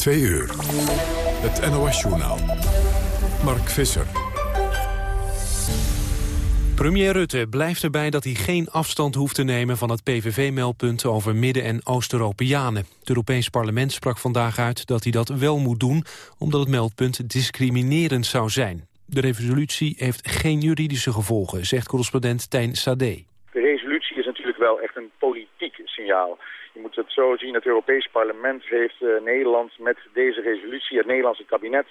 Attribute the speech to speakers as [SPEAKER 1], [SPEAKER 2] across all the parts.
[SPEAKER 1] Twee uur. Het NOS-journaal. Mark Visser.
[SPEAKER 2] Premier Rutte blijft erbij dat hij geen afstand hoeft te nemen van het PVV-meldpunt over Midden- en Oost-Europeanen. Het Europees Parlement sprak vandaag uit dat hij dat wel moet doen, omdat het meldpunt discriminerend zou zijn. De resolutie heeft geen juridische gevolgen, zegt correspondent Tijn Sade.
[SPEAKER 3] De resolutie is natuurlijk wel echt een politiek signaal. Je moet het zo zien, het Europees Parlement heeft uh, Nederland met deze resolutie, het Nederlandse kabinet,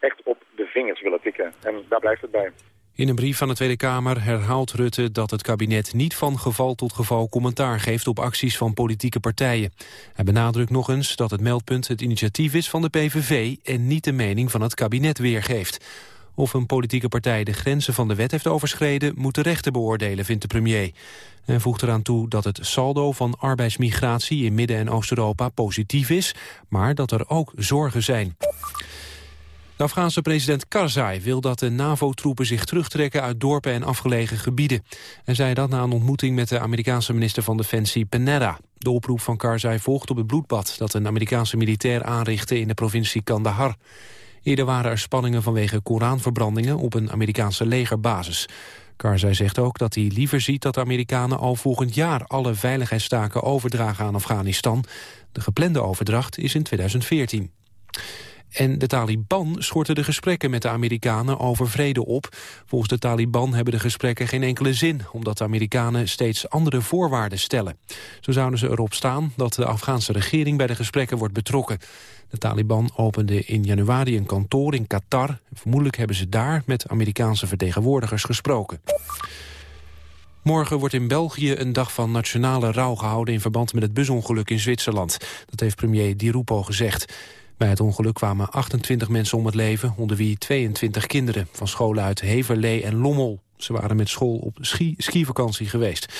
[SPEAKER 3] echt op de vingers willen tikken. En daar blijft het bij.
[SPEAKER 2] In een brief van de Tweede Kamer herhaalt Rutte dat het kabinet niet van geval tot geval commentaar geeft op acties van politieke partijen. Hij benadrukt nog eens dat het meldpunt het initiatief is van de PVV en niet de mening van het kabinet weergeeft. Of een politieke partij de grenzen van de wet heeft overschreden... moet de rechter beoordelen, vindt de premier. En voegt eraan toe dat het saldo van arbeidsmigratie... in Midden- en Oost-Europa positief is, maar dat er ook zorgen zijn. De Afghaanse president Karzai wil dat de NAVO-troepen zich terugtrekken uit dorpen en afgelegen gebieden. En zei dat na een ontmoeting met de Amerikaanse minister van Defensie Panetta. De oproep van Karzai volgt op het bloedbad dat een Amerikaanse militair aanrichtte in de provincie Kandahar. Eerder waren er spanningen vanwege Koranverbrandingen op een Amerikaanse legerbasis. Karzai zegt ook dat hij liever ziet dat de Amerikanen al volgend jaar alle veiligheidstaken overdragen aan Afghanistan. De geplande overdracht is in 2014. En de Taliban schorten de gesprekken met de Amerikanen over vrede op. Volgens de Taliban hebben de gesprekken geen enkele zin... omdat de Amerikanen steeds andere voorwaarden stellen. Zo zouden ze erop staan dat de Afghaanse regering bij de gesprekken wordt betrokken. De Taliban opende in januari een kantoor in Qatar. Vermoedelijk hebben ze daar met Amerikaanse vertegenwoordigers gesproken. Morgen wordt in België een dag van nationale rouw gehouden... in verband met het busongeluk in Zwitserland. Dat heeft premier Di Rupo gezegd. Bij het ongeluk kwamen 28 mensen om het leven, onder wie 22 kinderen... van scholen uit Heverlee en Lommel. Ze waren met school op ski skivakantie geweest.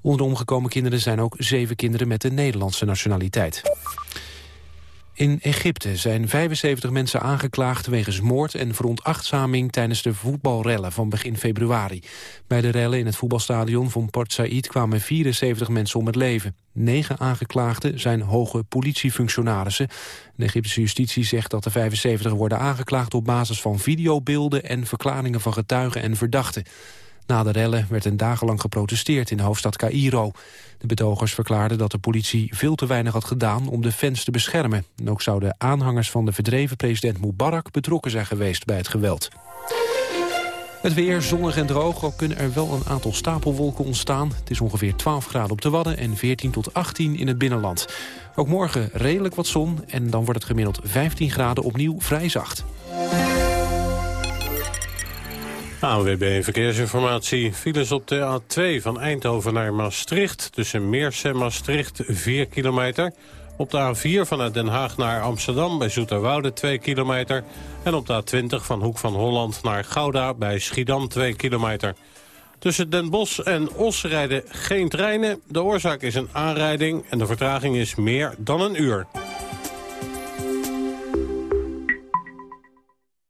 [SPEAKER 2] Onder de omgekomen kinderen zijn ook zeven kinderen met de Nederlandse nationaliteit. In Egypte zijn 75 mensen aangeklaagd wegens moord en veronachtzaming tijdens de voetbalrellen van begin februari. Bij de rellen in het voetbalstadion van Port Said kwamen 74 mensen om het leven. Negen aangeklaagden zijn hoge politiefunctionarissen. De Egyptische justitie zegt dat de 75 worden aangeklaagd op basis van videobeelden en verklaringen van getuigen en verdachten. Na de rellen werd een dagenlang geprotesteerd in de hoofdstad Cairo. De betogers verklaarden dat de politie veel te weinig had gedaan om de fans te beschermen. En ook zouden aanhangers van de verdreven president Mubarak betrokken zijn geweest bij het geweld. Het weer zonnig en droog, al kunnen er wel een aantal stapelwolken ontstaan. Het is ongeveer 12 graden op de Wadden en 14 tot 18 in het binnenland. Ook morgen redelijk wat zon en dan wordt het gemiddeld 15 graden opnieuw vrij zacht.
[SPEAKER 4] ANWB Verkeersinformatie. Files op de A2 van Eindhoven naar Maastricht. Tussen Meers en Maastricht 4 kilometer. Op de A4 vanuit Den Haag naar Amsterdam bij Zoeterwoude 2 kilometer. En op de A20 van Hoek van Holland naar Gouda bij Schiedam 2 kilometer. Tussen Den Bosch en Os rijden geen treinen. De oorzaak is een aanrijding en de vertraging is meer dan een uur.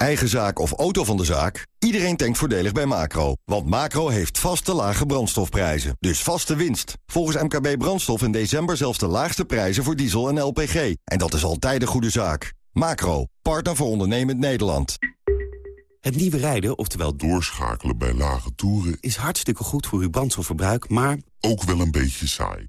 [SPEAKER 5] Eigen zaak of auto van de zaak? Iedereen denkt voordelig bij Macro. Want Macro heeft vaste lage brandstofprijzen. Dus vaste winst. Volgens MKB Brandstof in december zelfs de laagste prijzen voor diesel en LPG. En dat is altijd een goede zaak. Macro, partner voor ondernemend Nederland.
[SPEAKER 6] Het nieuwe rijden, oftewel
[SPEAKER 7] doorschakelen bij lage toeren...
[SPEAKER 6] is hartstikke goed voor uw brandstofverbruik, maar...
[SPEAKER 7] ook wel een beetje saai.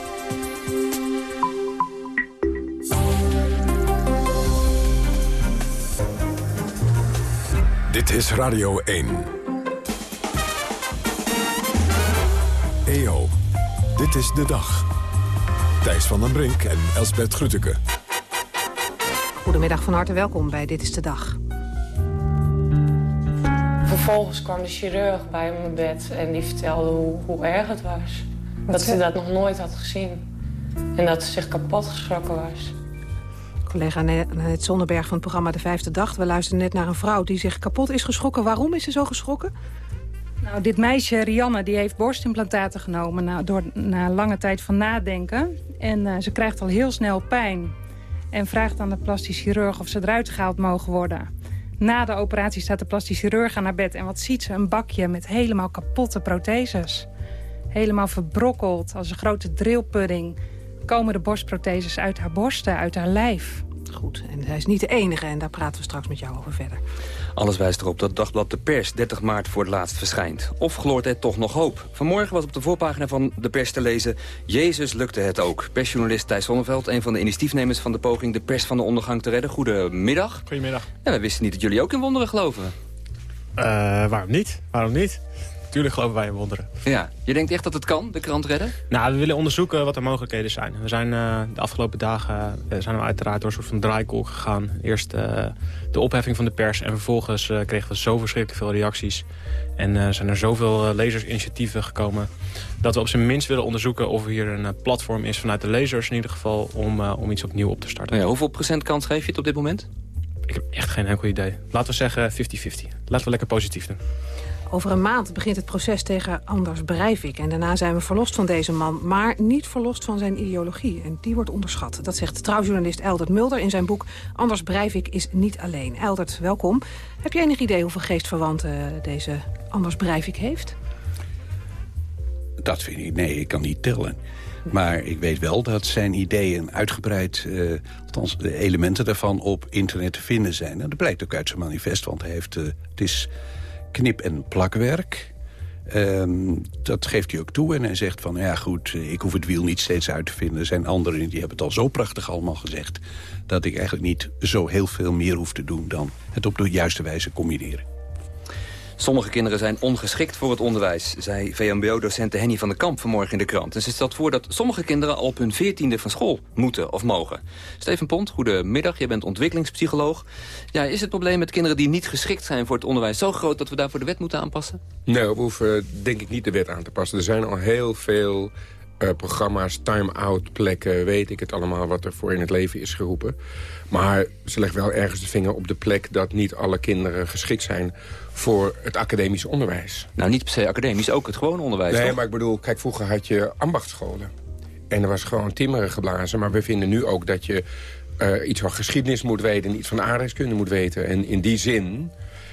[SPEAKER 1] Dit is Radio 1. EO, Dit is de dag. Thijs van den Brink en Elsbert Grütke.
[SPEAKER 8] Goedemiddag, van harte welkom bij Dit is de Dag.
[SPEAKER 9] Vervolgens kwam de chirurg bij mijn bed en die vertelde hoe, hoe erg het was. Dat ze dat nog nooit had gezien. En dat ze zich kapot geschrokken was.
[SPEAKER 8] Collega Net Zonderberg van het programma De Vijfde Dag. We luisteren net naar een vrouw die zich kapot is geschrokken. Waarom is ze zo geschrokken?
[SPEAKER 10] Nou, dit meisje, Rianne, die heeft borstimplantaten genomen... Na, door, na lange tijd van nadenken. En uh, ze krijgt al heel snel pijn. En vraagt aan de plastisch chirurg of ze eruit gehaald mogen worden. Na de operatie staat de plastisch chirurg aan haar bed. En wat ziet ze? Een bakje met helemaal kapotte protheses. Helemaal verbrokkeld, als een grote drillpudding... komen de borstprotheses uit haar borsten, uit haar lijf.
[SPEAKER 8] Goed, en hij is niet de enige en daar praten we straks met jou over verder.
[SPEAKER 11] Alles wijst erop dat Dagblad de Pers 30 maart voor het laatst verschijnt. Of gloort er toch nog hoop? Vanmorgen was op de voorpagina van de pers te lezen... Jezus lukte het ook. Persjournalist Thijs Sonneveld, een van de initiatiefnemers van de poging... de pers van de ondergang te redden. Goedemiddag.
[SPEAKER 12] Goedemiddag.
[SPEAKER 11] Ja, wij wisten niet dat jullie ook in wonderen geloven.
[SPEAKER 12] Uh, waarom niet? Waarom niet? Tuurlijk geloven wij in wonderen.
[SPEAKER 11] Ja, je denkt echt dat het kan, de krant redden?
[SPEAKER 12] Nou, we willen onderzoeken wat de mogelijkheden zijn. We zijn uh, de afgelopen dagen uh, zijn we uiteraard door een soort van draaikolk gegaan. Eerst uh, de opheffing van de pers en vervolgens kregen we zo verschrikkelijk veel reacties. En zijn er zoveel lezersinitiatieven gekomen... dat we op zijn minst willen onderzoeken of er hier een platform is vanuit de lezers... in ieder geval om, om iets opnieuw op te starten.
[SPEAKER 11] Ja, hoeveel procent kans geef je het op dit moment?
[SPEAKER 12] Ik heb echt geen enkel idee. Laten we zeggen 50-50. Laten we lekker positief doen.
[SPEAKER 8] Over een maand begint het proces tegen Anders Breivik. En daarna zijn we verlost van deze man, maar niet verlost van zijn ideologie. En die wordt onderschat. Dat zegt trouwjournalist Eldert Mulder in zijn boek Anders Breivik is niet alleen. Eldert, welkom. Heb je enig idee hoeveel geestverwanten deze Anders Breivik heeft?
[SPEAKER 13] Dat vind ik, nee, ik kan niet tellen. Maar ik weet wel dat zijn ideeën uitgebreid, uh, althans de elementen daarvan, op internet te vinden zijn. En dat blijkt ook uit zijn manifest, want hij heeft, uh, het is knip- en plakwerk. Um, dat geeft hij ook toe en hij zegt van, ja goed, ik hoef het wiel niet steeds uit te vinden. Er zijn anderen die hebben het al zo prachtig allemaal gezegd... dat ik eigenlijk niet zo heel veel meer hoef te doen dan het op de juiste wijze combineren.
[SPEAKER 11] Sommige kinderen zijn ongeschikt voor het onderwijs, zei VMBO-docent Henny van der Kamp vanmorgen in de krant. En ze stelt voor dat sommige kinderen al op hun veertiende van school moeten of mogen. Steven Pont, goedemiddag, je bent ontwikkelingspsycholoog. Ja, is het probleem met kinderen die niet geschikt zijn voor het onderwijs zo groot dat we daarvoor de wet moeten aanpassen?
[SPEAKER 14] Nee, we hoeven denk ik niet de wet aan te passen. Er zijn al heel veel uh, programma's, time-out plekken, weet ik het allemaal wat er voor in het leven is geroepen. Maar ze leggen wel ergens de vinger op de plek dat niet alle kinderen geschikt zijn voor het academisch onderwijs.
[SPEAKER 11] Nou, niet per se academisch, ook het gewone onderwijs,
[SPEAKER 14] Nee, maar ik bedoel, kijk, vroeger had je ambachtscholen. En er was gewoon timmeren geblazen. Maar we vinden nu ook dat je uh, iets van geschiedenis moet weten... en iets van aardrijkskunde moet weten. En in die zin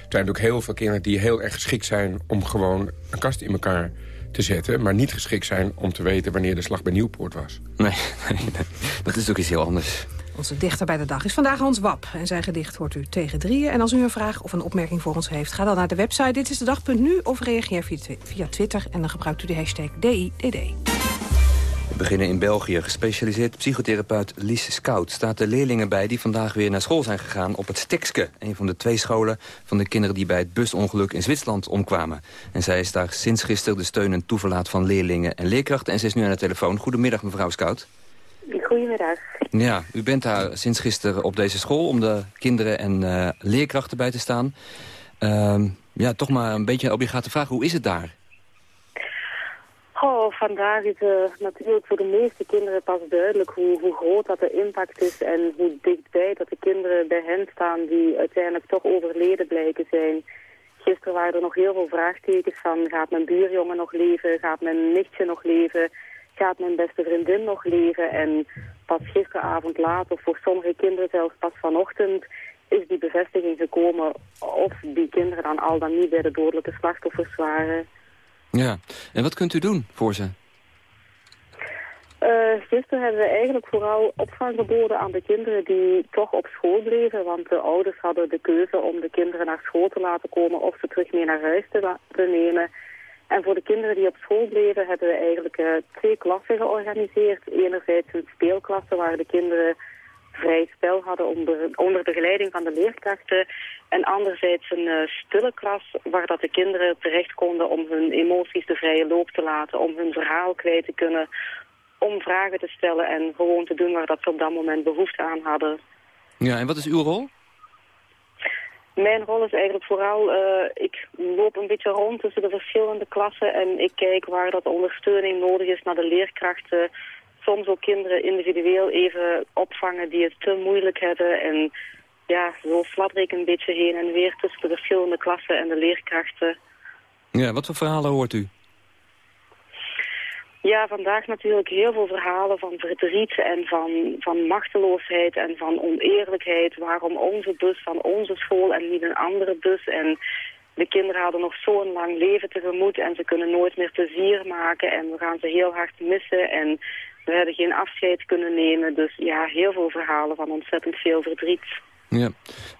[SPEAKER 14] zijn er ook heel veel kinderen die heel erg geschikt zijn... om gewoon een kast in elkaar te zetten... maar niet geschikt zijn om te weten wanneer de slag bij Nieuwpoort was.
[SPEAKER 11] Nee, nee, nee. dat is ook iets heel anders.
[SPEAKER 8] Onze dichter bij de dag is vandaag Hans Wap. En zijn gedicht hoort u tegen drieën. En als u een vraag of een opmerking voor ons heeft... ga dan naar de website Dit is de dag.nu of reageer via Twitter. En dan gebruikt u de hashtag DIDD.
[SPEAKER 11] We beginnen in België. Gespecialiseerd psychotherapeut Lies Scout staat de leerlingen bij... die vandaag weer naar school zijn gegaan op het Stikske. Een van de twee scholen van de kinderen die bij het busongeluk in Zwitserland omkwamen. En zij is daar sinds gisteren de steun en toeverlaat van leerlingen en leerkrachten. En ze is nu aan de telefoon. Goedemiddag mevrouw Scout.
[SPEAKER 15] Goedemiddag.
[SPEAKER 11] Ja, u bent daar sinds gisteren op deze school om de kinderen en uh, leerkrachten bij te staan. Uh, ja, toch maar een beetje een obligate vraag. Hoe is het daar?
[SPEAKER 15] Oh, vandaag is uh, natuurlijk voor de meeste kinderen pas duidelijk hoe, hoe groot dat de impact is en hoe dichtbij dat de kinderen bij hen staan die uiteindelijk toch overleden blijken zijn. Gisteren waren er nog heel veel vraagtekens van gaat mijn buurjongen nog leven, gaat mijn nichtje nog leven, gaat mijn beste vriendin nog leven en pas gisteravond laat of voor sommige kinderen zelfs pas vanochtend is die bevestiging gekomen of die kinderen dan al dan niet bij de dodelijke slachtoffers waren.
[SPEAKER 11] Ja, en wat kunt u doen voor ze?
[SPEAKER 15] Uh, gisteren hebben we eigenlijk vooral opvang geboden aan de kinderen die toch op school bleven. Want de ouders hadden de keuze om de kinderen naar school te laten komen of ze terug mee naar huis te, te nemen. En voor de kinderen die op school bleven hebben we eigenlijk uh, twee klassen georganiseerd. Enerzijds een speelklasse waar de kinderen vrij spel hadden onder, onder begeleiding van de leerkrachten. En anderzijds een uh, stille klas waar dat de kinderen terecht konden om hun emoties de vrije loop te laten, om hun verhaal kwijt te kunnen, om vragen te stellen en gewoon te doen waar dat ze op dat moment behoefte aan hadden.
[SPEAKER 11] Ja, en wat is uw rol?
[SPEAKER 15] Mijn rol is eigenlijk vooral, uh, ik loop een beetje rond tussen de verschillende klassen en ik kijk waar dat ondersteuning nodig is naar de leerkrachten. Soms ook kinderen individueel even opvangen die het te moeilijk hebben en ja, zo fladder ik een beetje heen en weer tussen de verschillende klassen en de leerkrachten.
[SPEAKER 11] Ja, wat voor verhalen hoort u?
[SPEAKER 15] Ja, vandaag natuurlijk heel veel verhalen van verdriet en van, van machteloosheid en van oneerlijkheid. Waarom onze bus van onze school en niet een andere bus? En de kinderen hadden nog zo'n lang leven tegemoet en ze kunnen nooit meer plezier maken. En we gaan ze heel hard missen en we hebben geen afscheid kunnen nemen. Dus ja, heel veel verhalen van ontzettend veel verdriet.
[SPEAKER 11] Ja.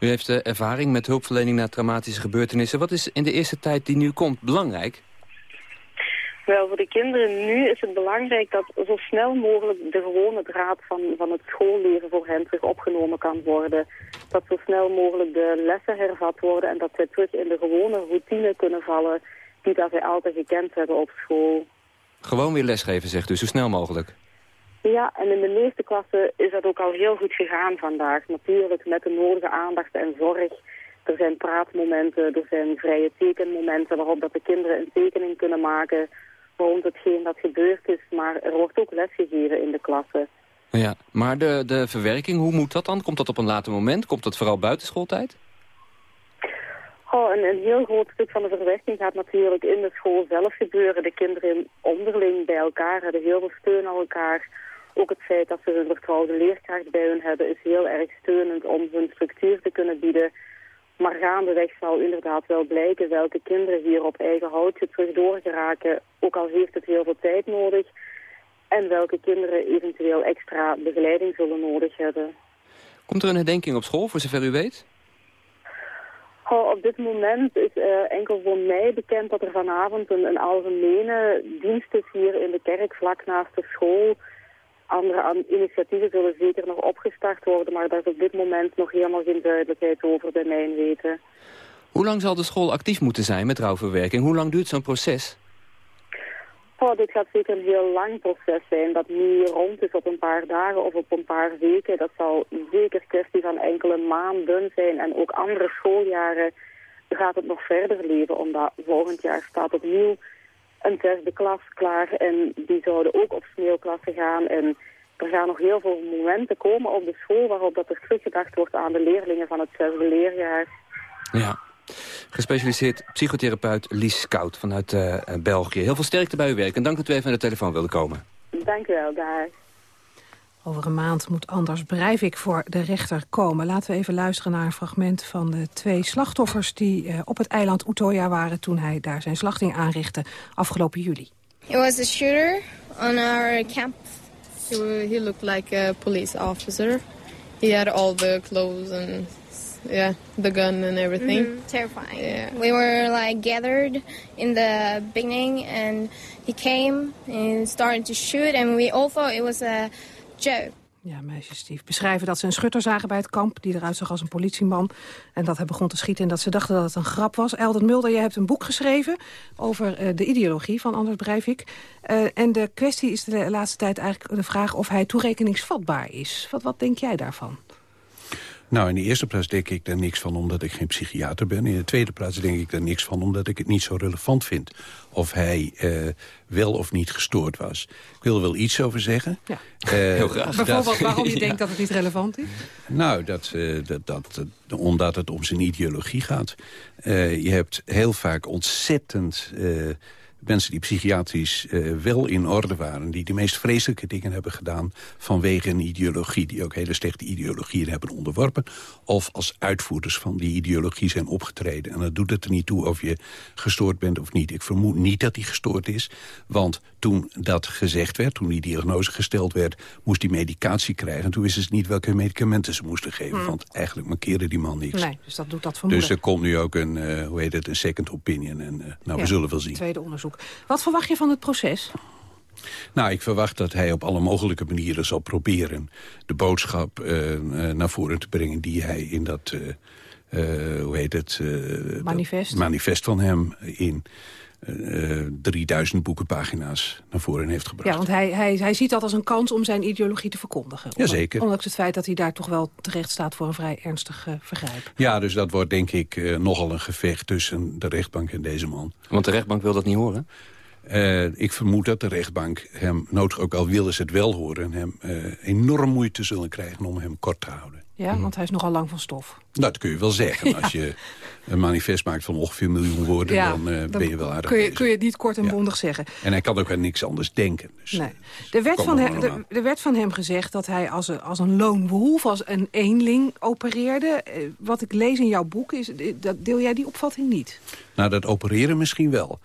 [SPEAKER 11] U heeft uh, ervaring met hulpverlening na traumatische gebeurtenissen. Wat is in de eerste tijd die nu komt belangrijk?
[SPEAKER 15] Wel, voor de kinderen nu is het belangrijk dat zo snel mogelijk de gewone draad van, van het schoolleven voor hen terug opgenomen kan worden. Dat zo snel mogelijk de lessen hervat worden en dat zij terug in de gewone routine kunnen vallen die dat zij altijd gekend hebben op school.
[SPEAKER 11] Gewoon weer lesgeven, zegt u, zo snel mogelijk?
[SPEAKER 15] Ja, en in de meeste klassen is dat ook al heel goed gegaan vandaag. Natuurlijk met de nodige aandacht en zorg. Er zijn praatmomenten, er zijn vrije tekenmomenten waarop dat de kinderen een tekening kunnen maken rond hetgeen dat gebeurd is. Maar er wordt ook lesgegeven in de klassen.
[SPEAKER 11] Ja, maar de, de verwerking, hoe moet dat dan? Komt dat op een later moment? Komt dat vooral buiten schooltijd?
[SPEAKER 15] Oh, een, een heel groot stuk van de verwerking gaat natuurlijk in de school zelf gebeuren. De kinderen onderling bij elkaar hebben heel veel steun aan elkaar. Ook het feit dat ze een vertrouwde leerkracht bij hun hebben is heel erg steunend om hun structuur te kunnen bieden. Maar gaandeweg zal inderdaad wel blijken welke kinderen hier op eigen houtje terug doorgeraken, ook al heeft het heel veel tijd nodig. En welke kinderen eventueel extra begeleiding zullen nodig hebben.
[SPEAKER 11] Komt er een herdenking op school, voor zover u weet?
[SPEAKER 15] Oh, op dit moment is uh, enkel voor mij bekend dat er vanavond een, een algemene dienst is hier in de kerk, vlak naast de school andere initiatieven zullen zeker nog opgestart worden, maar daar is op dit moment nog helemaal geen duidelijkheid over bij mijn weten.
[SPEAKER 11] Hoe lang zal de school actief moeten zijn met rouwverwerking? Hoe lang duurt zo'n proces?
[SPEAKER 15] Oh, dit gaat zeker een heel lang proces zijn, dat niet rond is op een paar dagen of op een paar weken. Dat zal zeker kwestie van enkele maanden zijn en ook andere schooljaren gaat het nog verder leven, omdat volgend jaar staat opnieuw een zesde klas klaar en die zouden ook op sneeuwklassen gaan. En er gaan nog heel veel momenten komen op de school waarop dat er teruggedacht wordt aan de leerlingen van het zesde leerjaar.
[SPEAKER 11] Ja. Gespecialiseerd psychotherapeut Lies Scout vanuit uh, België. Heel veel sterkte bij uw werk en dank dat u even aan de telefoon wilde komen.
[SPEAKER 15] Dank u wel, daar.
[SPEAKER 8] Over een maand moet Anders Breivik voor de rechter komen. Laten we even luisteren naar een fragment van de twee slachtoffers... die uh, op het eiland Utoya waren toen hij daar zijn slachting aanrichtte afgelopen juli.
[SPEAKER 16] It was a shooter on our camp. He, he looked like a police officer. He had all the clothes and yeah, the gun and everything. Mm -hmm. Terrifying. Yeah. We were like gathered in the beginning and he came and started to shoot and we all thought it was a Joe.
[SPEAKER 8] Ja, meisjes die beschrijven dat ze een schutter zagen bij het kamp... die eruit zag als een politieman. En dat hij begon te schieten en dat ze dachten dat het een grap was. Eldert Mulder, je hebt een boek geschreven over uh, de ideologie van Anders Breivik. Uh, en de kwestie is de laatste tijd eigenlijk de vraag of hij toerekeningsvatbaar is. Wat, wat denk jij daarvan?
[SPEAKER 13] Nou, in de eerste plaats denk ik daar niks van omdat ik geen psychiater ben. In de tweede plaats denk ik daar niks van omdat ik het niet zo relevant vind... of hij uh, wel of niet gestoord was. Ik wil er wel iets over zeggen.
[SPEAKER 8] Ja. Uh, Heel graag. Bijvoorbeeld waarom je ja. denkt dat het niet relevant is?
[SPEAKER 13] Nou, dat, uh, dat, dat, omdat het om zijn ideologie gaat. je hebt heel vaak ontzettend mensen die psychiatrisch uh, wel in orde waren... die de meest vreselijke dingen hebben gedaan vanwege een ideologie... die ook hele slechte ideologieën hebben onderworpen... of als uitvoerders van die ideologie zijn opgetreden. En dat doet het er niet toe of je gestoord bent of niet. Ik vermoed niet dat hij gestoord is, want toen dat gezegd werd... toen die diagnose gesteld werd, moest hij medicatie krijgen. En toen wisten ze niet welke medicamenten ze moesten geven... Hmm. want eigenlijk markeerde die man niks.
[SPEAKER 8] Nee, dus dat doet dat vermoeden.
[SPEAKER 13] Dus er komt nu ook een, uh, hoe heet het, een second opinion. En uh, nou, ja, we zullen wel zien.
[SPEAKER 8] Tweede onderzoek. Wat verwacht je van het proces?
[SPEAKER 13] Nou, ik verwacht dat hij op alle mogelijke manieren zal proberen... de boodschap uh, naar voren te brengen die hij in dat... Uh, hoe heet het?
[SPEAKER 8] manifest.
[SPEAKER 13] manifest van hem in... Uh, 3000 boekenpagina's naar voren heeft gebracht.
[SPEAKER 8] Ja, want hij, hij, hij ziet dat als een kans om zijn ideologie te verkondigen.
[SPEAKER 13] Jazeker.
[SPEAKER 8] Ondanks het feit dat hij daar toch wel terecht staat voor een vrij ernstig uh, vergrijp.
[SPEAKER 13] Ja, dus dat wordt denk ik uh, nogal een gevecht tussen de rechtbank en deze man.
[SPEAKER 11] Want de rechtbank wil dat niet horen?
[SPEAKER 13] Uh, ik vermoed dat de rechtbank hem, nodig ook al willen ze het wel horen... hem uh, enorm moeite zullen krijgen om hem kort te houden.
[SPEAKER 8] Ja, mm. want hij is nogal lang van stof.
[SPEAKER 13] Nou, dat kun je wel zeggen. ja. Als je een manifest maakt van ongeveer een miljoen woorden...
[SPEAKER 8] Ja,
[SPEAKER 13] dan, uh, ben je wel aardig
[SPEAKER 8] kun je, kun je het niet kort en ja. bondig zeggen.
[SPEAKER 13] En hij kan ook aan niks anders denken. Dus,
[SPEAKER 8] nee. er, werd van hem, er, er, werd van hem gezegd dat hij als een, als een loonwolf, als een eenling opereerde. Wat ik lees in jouw boek, is, dat, deel jij die opvatting niet?
[SPEAKER 13] Nou, dat opereren misschien wel.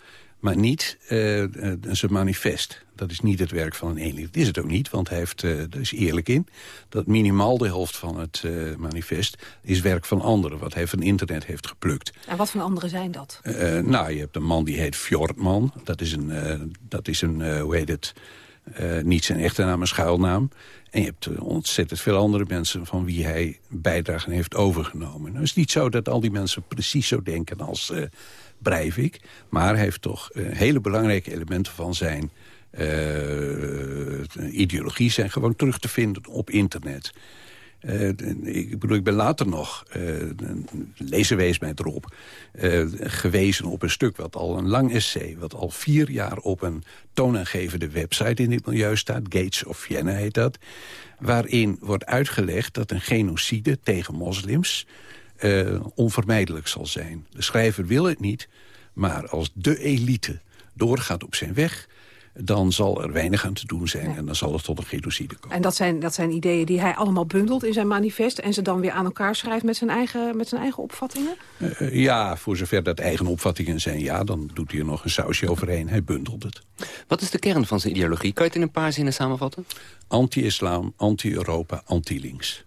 [SPEAKER 13] Maar niet uh, zijn manifest. Dat is niet het werk van een eenling. Dat is het ook niet, want hij heeft, uh, daar is eerlijk in... dat minimaal de helft van het uh, manifest is werk van anderen... wat hij van internet heeft geplukt.
[SPEAKER 8] En wat van anderen zijn dat?
[SPEAKER 13] Nou, je hebt een man die heet Fjordman. Dat is een, dat is een hoe heet het... niet zijn echte naam, een schuilnaam. En je hebt ontzettend veel andere mensen van wie hij bijdragen heeft overgenomen. Nou, het is niet zo dat al die mensen precies zo denken als Breivik. Maar heeft toch uh, hele belangrijke elementen van zijn uh, ideologie... zijn gewoon terug te vinden op internet. Uh, ik bedoel, ik ben later nog, uh, lezen wees mij erop, gewezen op een stuk wat al een lang essay, wat al vier jaar op een toonaangevende website in dit milieu staat, Gates of Vienna heet dat, waarin wordt uitgelegd dat een genocide tegen moslims uh, onvermijdelijk zal zijn. De schrijver wil het niet, maar als de elite doorgaat op zijn weg dan zal er weinig aan te doen zijn ja. en dan zal het tot een genocide komen.
[SPEAKER 8] En dat zijn, dat zijn ideeën die hij allemaal bundelt in zijn manifest... en ze dan weer aan elkaar schrijft met zijn eigen, met zijn eigen opvattingen?
[SPEAKER 13] Uh, ja, voor zover dat eigen opvattingen zijn, ja, dan doet hij er nog een sausje overheen. Hij bundelt het.
[SPEAKER 11] Wat is de kern van zijn ideologie? Kan je het in een paar zinnen samenvatten?
[SPEAKER 13] Anti-islam, anti-Europa, anti-links.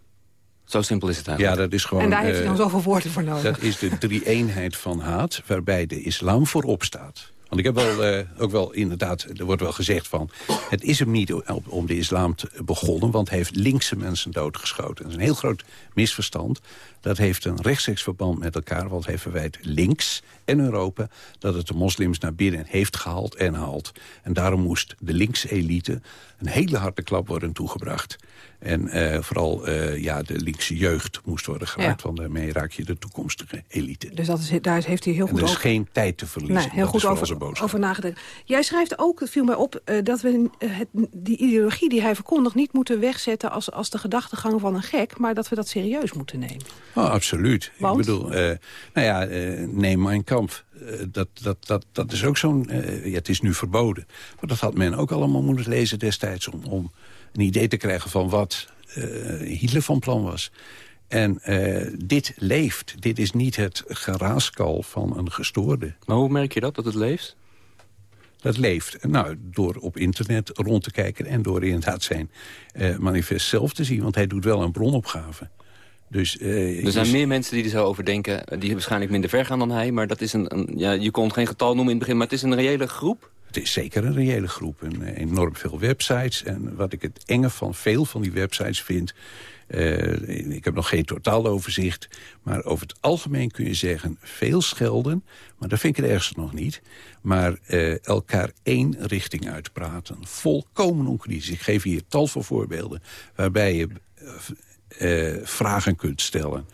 [SPEAKER 11] Zo simpel is het eigenlijk.
[SPEAKER 13] Ja, dat is gewoon...
[SPEAKER 8] En daar heeft hij dan uh, zoveel woorden voor nodig.
[SPEAKER 13] Dat is de drie-eenheid van haat, waarbij de islam voorop staat. Want ik heb wel, uh, ook wel inderdaad, er wordt wel gezegd van... het is hem niet om de islam te begonnen... want hij heeft linkse mensen doodgeschoten. Dat is een heel groot misverstand. Dat heeft een rechtstreeks verband met elkaar... want hij verwijt links en Europa... dat het de moslims naar binnen heeft gehaald en haalt. En daarom moest de linkse elite een hele harde klap worden toegebracht. En uh, vooral uh, ja, de linkse jeugd moest worden geraakt. Ja. Want daarmee raak je de toekomstige elite.
[SPEAKER 8] Dus dat is, daar heeft hij heel goed
[SPEAKER 13] en er is
[SPEAKER 8] over...
[SPEAKER 13] geen tijd te verliezen.
[SPEAKER 8] Nee, heel
[SPEAKER 13] dat
[SPEAKER 8] goed over, over nagedacht. Jij schrijft ook, het viel mij op, uh, dat we het, die ideologie die hij verkondigt... niet moeten wegzetten als, als de gedachtegang van een gek... maar dat we dat serieus moeten nemen.
[SPEAKER 13] Oh, absoluut.
[SPEAKER 8] Want?
[SPEAKER 13] Ik bedoel, nou ja, neem mijn kamp. dat, dat, dat, dat is ook zo'n... ja, het is nu verboden. Maar dat had men ook allemaal moeten lezen destijds... om, om een idee te krijgen van wat uh, Hitler van plan was. En uh, dit leeft. Dit is niet het geraaskal van een gestoorde.
[SPEAKER 11] Maar hoe merk je dat, dat het leeft?
[SPEAKER 13] Dat leeft. Nou, door op internet rond te kijken... en door inderdaad zijn uh, manifest zelf te zien. Want hij doet wel een bronopgave. Dus, uh,
[SPEAKER 11] er zijn dus... meer mensen die er zo over denken... die waarschijnlijk minder ver gaan dan hij. Maar dat is een, een ja, je kon geen getal noemen in het begin... maar het is een reële groep?
[SPEAKER 13] Het is zeker een reële groep. En enorm veel websites. En wat ik het enge van veel van die websites vind... Uh, ik heb nog geen totaaloverzicht. Maar over het algemeen kun je zeggen veel schelden. Maar dat vind ik het ergste nog niet. Maar uh, elkaar één richting uitpraten. Volkomen onkritisch. Ik geef hier tal van voorbeelden. Waarbij je vragen kunt stellen.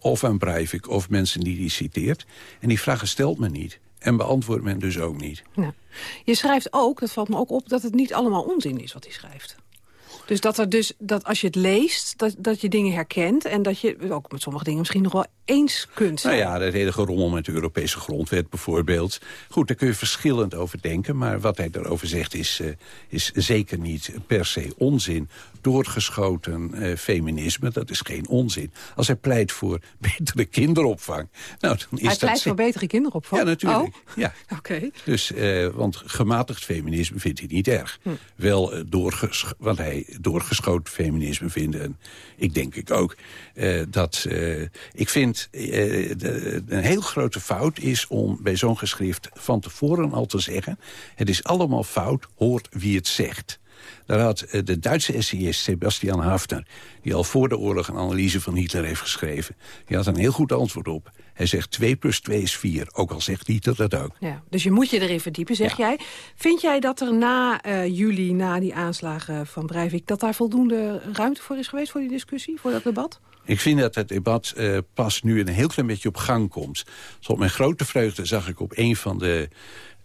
[SPEAKER 13] of aan Breivik of mensen die die citeert. En die vragen stelt men niet. En beantwoordt men dus ook niet.
[SPEAKER 8] Ja. Je schrijft ook, dat valt me ook op, dat het niet allemaal onzin is wat hij schrijft. Dus dat, er dus dat als je het leest, dat, dat je dingen herkent... en dat je ook met sommige dingen misschien nog wel eens kunt zijn.
[SPEAKER 13] Nou ja, dat hele gerommel met de Europese grondwet bijvoorbeeld. Goed, daar kun je verschillend over denken. Maar wat hij daarover zegt is, uh, is zeker niet per se onzin. Doorgeschoten uh, feminisme, dat is geen onzin. Als hij pleit voor betere kinderopvang... Nou, dan is
[SPEAKER 8] hij pleit voor betere kinderopvang?
[SPEAKER 13] Ja, natuurlijk.
[SPEAKER 8] Oh?
[SPEAKER 13] Ja.
[SPEAKER 8] Oké. Okay.
[SPEAKER 13] Dus, uh, want gematigd feminisme vindt hij niet erg. Hm. Wel doorgeschoten, want hij doorgeschoten feminisme vinden. En ik denk ik ook uh, dat... Uh, ik vind uh, de, een heel grote fout is om bij zo'n geschrift van tevoren al te zeggen... het is allemaal fout, hoort wie het zegt. Daar had de Duitse essayist Sebastian Hafner... die al voor de oorlog een analyse van Hitler heeft geschreven... die had een heel goed antwoord op. Hij zegt 2 plus 2 is 4, ook al zegt Hitler dat ook.
[SPEAKER 8] Ja, dus je moet je erin verdiepen, zeg jij. Vind jij dat er na uh, juli, na die aanslagen van Breivik... dat daar voldoende ruimte voor is geweest voor die discussie, voor dat debat?
[SPEAKER 13] Ik vind dat het debat uh, pas nu een heel klein beetje op gang komt. Tot mijn grote vreugde zag ik op een van de...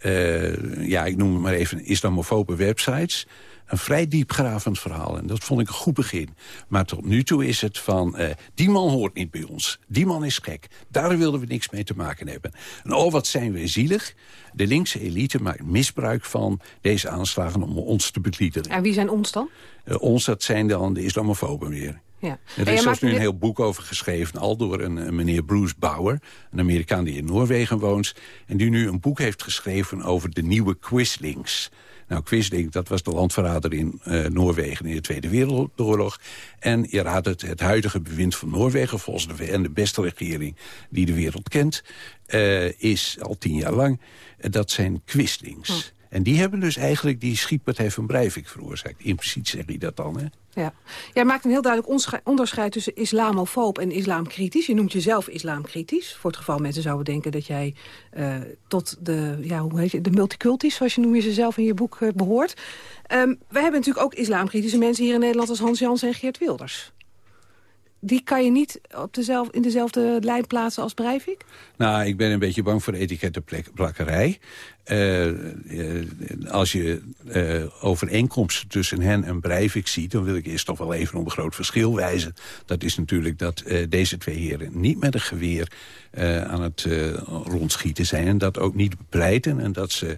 [SPEAKER 13] Uh, ja, ik noem het maar even islamofobe websites een vrij diepgravend verhaal. En dat vond ik een goed begin. Maar tot nu toe is het van, uh, die man hoort niet bij ons. Die man is gek. Daar wilden we niks mee te maken hebben. En oh, wat zijn we zielig. De linkse elite maakt misbruik van deze aanslagen om ons te bekliederen.
[SPEAKER 8] En wie zijn ons dan?
[SPEAKER 13] Uh, ons, dat zijn dan de islamofoben weer.
[SPEAKER 8] Ja.
[SPEAKER 13] Er is zelfs nu een heel boek over geschreven, al door een, een, meneer Bruce Bauer... een Amerikaan die in Noorwegen woont... en die nu een boek heeft geschreven over de nieuwe Quislings... Nou, Quisling, dat was de landverrader in uh, Noorwegen in de Tweede Wereldoorlog. En je raadt het, het huidige bewind van Noorwegen... volgens de VN de beste regering die de wereld kent... Uh, is al tien jaar lang, uh, dat zijn Quislings. Hm. En die hebben dus eigenlijk die schietpartij van Breivik veroorzaakt. Impliciet zeg je dat dan, hè?
[SPEAKER 8] Ja. Jij maakt een heel duidelijk onderscheid tussen islamofoob en islamkritisch. Je noemt jezelf islamkritisch. Voor het geval mensen zouden denken dat jij uh, tot de, ja, hoe heet je, de multiculties, zoals je noem je ze zelf in je boek, uh, behoort. Um, we hebben natuurlijk ook islamkritische mensen hier in Nederland als Hans Jans en Geert Wilders die kan je niet op dezelfde, in dezelfde lijn plaatsen als Breivik?
[SPEAKER 13] Nou, ik ben een beetje bang voor etikettenplakkerij. Uh, als je uh, overeenkomsten tussen hen en Breivik ziet... dan wil ik eerst nog wel even op een groot verschil wijzen. Dat is natuurlijk dat deze twee heren niet met een geweer aan het rondschieten zijn... en dat ook niet bepleiten en dat ze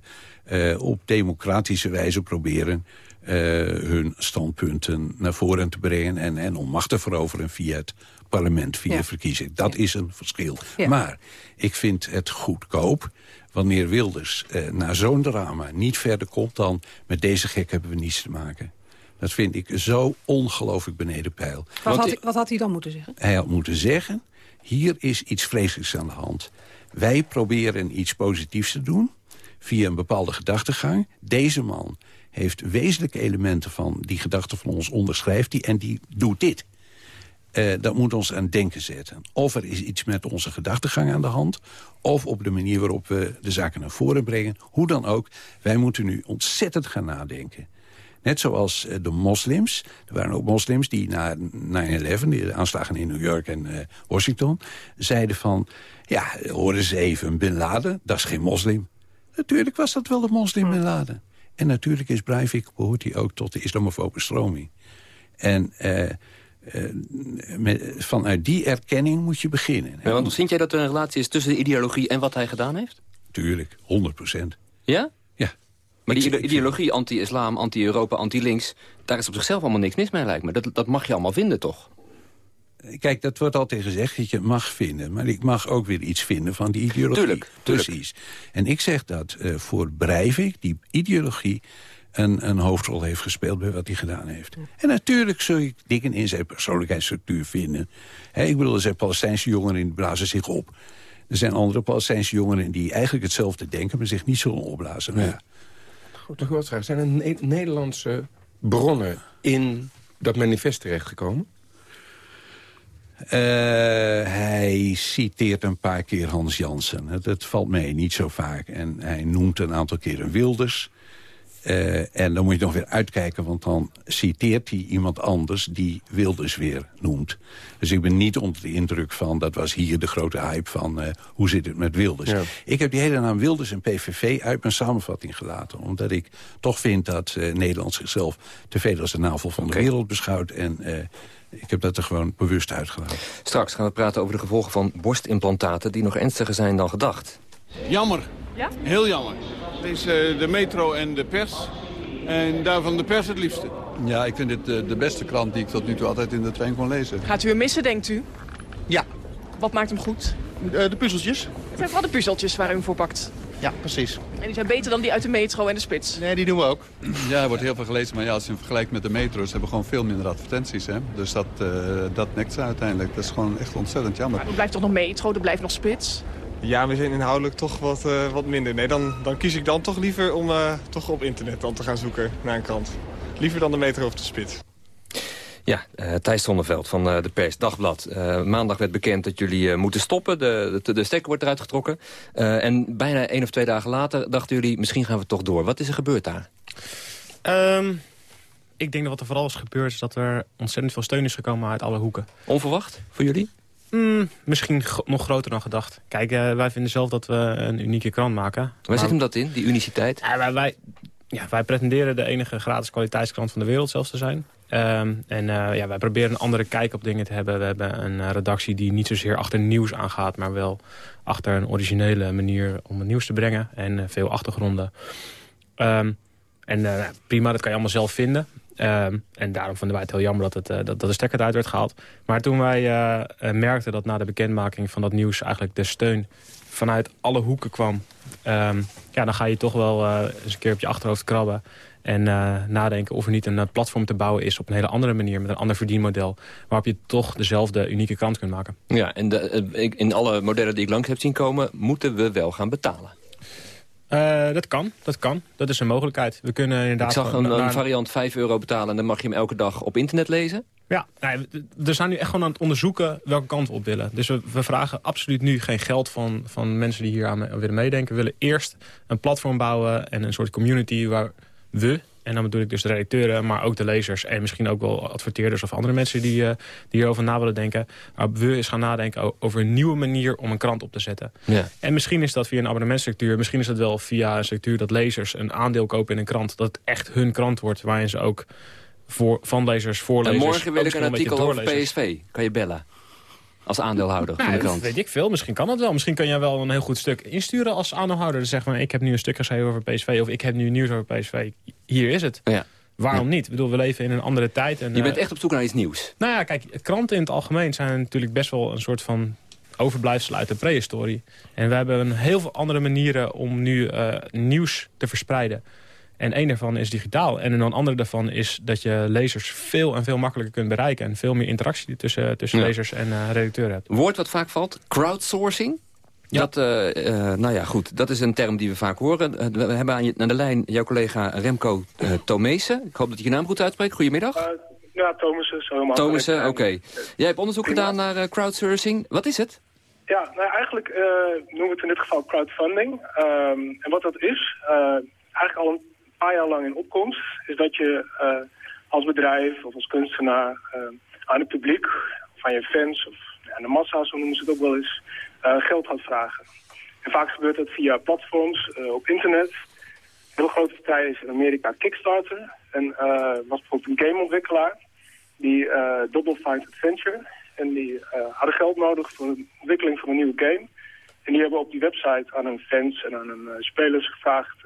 [SPEAKER 13] op democratische wijze proberen hun standpunten naar voren te brengen... en, en om macht te veroveren via het parlement, via ja. verkiezing. Dat ja. is een verschil. Ja. Maar ik vind het goedkoop wanneer Wilders uh, na zo'n drama niet verder komt... dan met deze gek hebben we niets te maken. Dat vind ik zo ongelooflijk beneden peil.
[SPEAKER 8] Wat had, hij, wat had hij dan moeten zeggen?
[SPEAKER 13] Hij had moeten zeggen, hier is iets vreselijks aan de hand. Wij proberen iets positiefs te doen via een bepaalde gedachtegang. Deze man heeft wezenlijke elementen van die gedachte van ons onderschrijft die en die doet dit. Uh, dat moet ons aan denken zetten. Of er is iets met onze gedachtegang aan de hand... of op de manier waarop we de zaken naar voren brengen. Hoe dan ook, wij moeten nu ontzettend gaan nadenken. Net zoals uh, de moslims. Er waren ook moslims die na 9-11, de aanslagen in New York en uh, Washington... zeiden van, ja, horen ze even, Bin Laden, dat is geen moslim. Natuurlijk was dat wel de moslim Bin Laden. En natuurlijk is Breivik, behoort hij ook tot de islamofobe stroming. En uh, uh, met, vanuit die erkenning moet je beginnen.
[SPEAKER 11] Ja, want vind jij dat er een relatie is tussen de ideologie en wat hij gedaan heeft?
[SPEAKER 13] Tuurlijk, 100 procent.
[SPEAKER 11] Ja?
[SPEAKER 13] Ja.
[SPEAKER 11] Maar die ideologie, anti-islam, anti-Europa, anti-links... daar is op zichzelf allemaal niks mis mee, lijkt me. Dat, dat mag je allemaal vinden, toch?
[SPEAKER 13] Kijk, dat wordt altijd gezegd dat je mag vinden. Maar ik mag ook weer iets vinden van die ideologie.
[SPEAKER 11] Tuurlijk, tuurlijk.
[SPEAKER 13] Precies. En ik zeg dat uh, voor Breivik, die ideologie... Een, een, hoofdrol heeft gespeeld bij wat hij gedaan heeft. En natuurlijk zul je dingen in zijn persoonlijkheidsstructuur vinden. He, ik bedoel, er zijn Palestijnse jongeren die blazen zich op. Er zijn andere Palestijnse jongeren die eigenlijk hetzelfde denken... maar zich niet zullen opblazen. Ja.
[SPEAKER 14] Goed, nog wat vraag. Zijn er ne Nederlandse bronnen in dat manifest terechtgekomen?
[SPEAKER 13] Uh, hij citeert een paar keer Hans Jansen. Dat valt mij niet zo vaak. En hij noemt een aantal keren Wilders. Uh, en dan moet je nog weer uitkijken, want dan citeert hij iemand anders die Wilders weer noemt. Dus ik ben niet onder de indruk van, dat was hier de grote hype van, uh, hoe zit het met Wilders. Ja. Ik heb die hele naam Wilders en PVV uit mijn samenvatting gelaten. Omdat ik toch vind dat Nederland zichzelf te veel als de navel van okay. de wereld beschouwt. En ik heb dat er gewoon bewust uitgelaten.
[SPEAKER 11] Straks gaan we praten over de gevolgen van borstimplantaten... die nog ernstiger zijn dan gedacht.
[SPEAKER 17] Jammer.
[SPEAKER 8] Ja?
[SPEAKER 17] Heel jammer. Het is uh, de metro en de pers. En daarvan de pers het liefste.
[SPEAKER 18] Ja, ik vind dit de, de beste krant die ik tot nu toe altijd in de trein kon lezen.
[SPEAKER 19] Gaat u hem missen, denkt u?
[SPEAKER 17] Ja.
[SPEAKER 19] Wat maakt hem goed?
[SPEAKER 17] Uh, de puzzeltjes.
[SPEAKER 19] Het zijn vooral de puzzeltjes waar u hem voor pakt.
[SPEAKER 18] Ja, precies.
[SPEAKER 19] En die zijn beter dan die uit de metro en de spits?
[SPEAKER 18] Nee, die doen we ook. Ja, er wordt heel veel gelezen. Maar ja, als je vergelijkt met de metro's... hebben we gewoon veel minder advertenties. Hè? Dus dat, uh, dat nekt ze uiteindelijk. Dat is gewoon echt ontzettend jammer.
[SPEAKER 19] Maar er blijft toch nog metro, er blijft nog spits?
[SPEAKER 20] Ja, we zijn inhoudelijk toch wat, uh, wat minder. Nee, dan, dan kies ik dan toch liever om uh, toch op internet dan te gaan zoeken naar een krant. Liever dan de metro of de spits.
[SPEAKER 11] Ja, uh, Thijs Zonneveld van uh, de Pers Dagblad. Uh, maandag werd bekend dat jullie moeten stoppen. De, de, de stekker wordt eruit getrokken. en bijna één of twee dagen later dachten jullie... misschien gaan we toch door. Wat is er gebeurd daar?
[SPEAKER 12] Um, ik denk dat wat er vooral is gebeurd... is dat er ontzettend veel steun is gekomen uit alle hoeken.
[SPEAKER 11] Onverwacht voor jullie?
[SPEAKER 12] Mm, misschien nog groter dan gedacht. Kijk, wij vinden zelf dat we een unieke krant maken.
[SPEAKER 11] Waar maar... zit hem dat in, die uniciteit?
[SPEAKER 12] wij, wij, ja, wij pretenderen de enige gratis kwaliteitskrant van de wereld zelfs te zijn. Um, en uh, ja, wij proberen een andere kijk op dingen te hebben. We hebben een uh, redactie die niet zozeer achter nieuws aangaat... maar wel achter een originele manier om het nieuws te brengen. En uh, veel achtergronden. Um, en prima, dat kan je allemaal zelf vinden. Um, en daarom vonden wij het heel jammer dat, het, dat, dat de stekker eruit werd gehaald. Maar toen wij merkten dat na de bekendmaking van dat nieuws... eigenlijk de steun vanuit alle hoeken kwam... ja, dan ga je toch wel eens een keer op je achterhoofd krabben... En uh, nadenken of er niet een uh, platform te bouwen is op een hele andere manier. Met een ander verdienmodel. Waarop je toch dezelfde unieke krant kunt maken.
[SPEAKER 11] Ja, en de, in alle modellen die ik langs heb zien komen, moeten we wel gaan betalen.
[SPEAKER 12] dat kan, dat kan. Dat is een mogelijkheid. We kunnen inderdaad...
[SPEAKER 11] Ik zag een, een variant 5 euro betalen en dan mag je hem elke dag op internet lezen.
[SPEAKER 12] Ja, nee, we zijn nu echt gewoon aan het onderzoeken welke kant we op willen. Dus we, we, vragen absoluut nu geen geld van, van mensen die hier aan willen meedenken. We willen eerst een platform bouwen en een soort community waar we, en dan bedoel ik dus de redacteuren, maar ook de lezers... en misschien ook wel adverteerders of andere mensen die, uh, die hierover na willen denken... Maar we eens gaan nadenken over een nieuwe manier om een krant op te zetten.
[SPEAKER 11] Ja.
[SPEAKER 12] En misschien is dat via een abonnementstructuur... misschien is dat wel via een structuur dat lezers een aandeel kopen in een krant... dat het echt hun krant wordt, waarin ze ook voor, van lezers, voorlezers...
[SPEAKER 11] En morgen wil ik een artikel over PSV. Kan je bellen? Als aandeelhouder
[SPEAKER 12] nou,
[SPEAKER 11] van de krant.
[SPEAKER 12] weet ik veel. Misschien kan dat wel. Misschien kan jij wel een heel goed stuk insturen als aandeelhouder. Dan zeggen van, ik heb nu een stuk geschreven over PSV... of ik heb nu nieuws over PSV. Hier is het.
[SPEAKER 11] Ja.
[SPEAKER 12] Waarom niet? Ik bedoel, we leven in een andere tijd. En,
[SPEAKER 11] je bent echt op zoek naar iets nieuws.
[SPEAKER 12] Nou ja, kijk, kranten in het algemeen zijn natuurlijk best wel een soort van overblijfsel uit de prehistorie. En we hebben een heel veel andere manieren om nu uh, nieuws te verspreiden. En één daarvan is digitaal. En een andere daarvan is dat je lezers veel en veel makkelijker kunt bereiken. En veel meer interactie tussen, tussen ja. lezers en uh, redacteuren hebt.
[SPEAKER 11] Woord wat vaak valt, crowdsourcing. Ja. Dat, uh, uh, nou ja, goed, dat is een term die we vaak horen. we hebben aan, je, aan de lijn jouw collega Remco Tomezen. Ik hoop dat je je naam goed uitspreekt. Goedemiddag.
[SPEAKER 21] ja, Tomezen.
[SPEAKER 11] Tomezen, oké. Okay. Jij hebt onderzoek gedaan naar crowdsourcing. Wat is het?
[SPEAKER 21] Ja, nou eigenlijk noemen we het in dit geval crowdfunding. Um, en wat dat is, eigenlijk al een paar jaar lang in opkomst, is dat je uh, als bedrijf of als kunstenaar uh, aan het publiek, of aan je fans, of aan de massa, zo noemen ze het ook wel eens, uh, geld gaat vragen. En vaak gebeurt dat via platforms op internet. Heel grote partij is in Amerika Kickstarter. En was bijvoorbeeld een gameontwikkelaar, die Double Fine Adventure. En die hadden geld nodig voor de ontwikkeling van een nieuwe game. En die hebben op die website aan hun fans en aan hun spelers gevraagd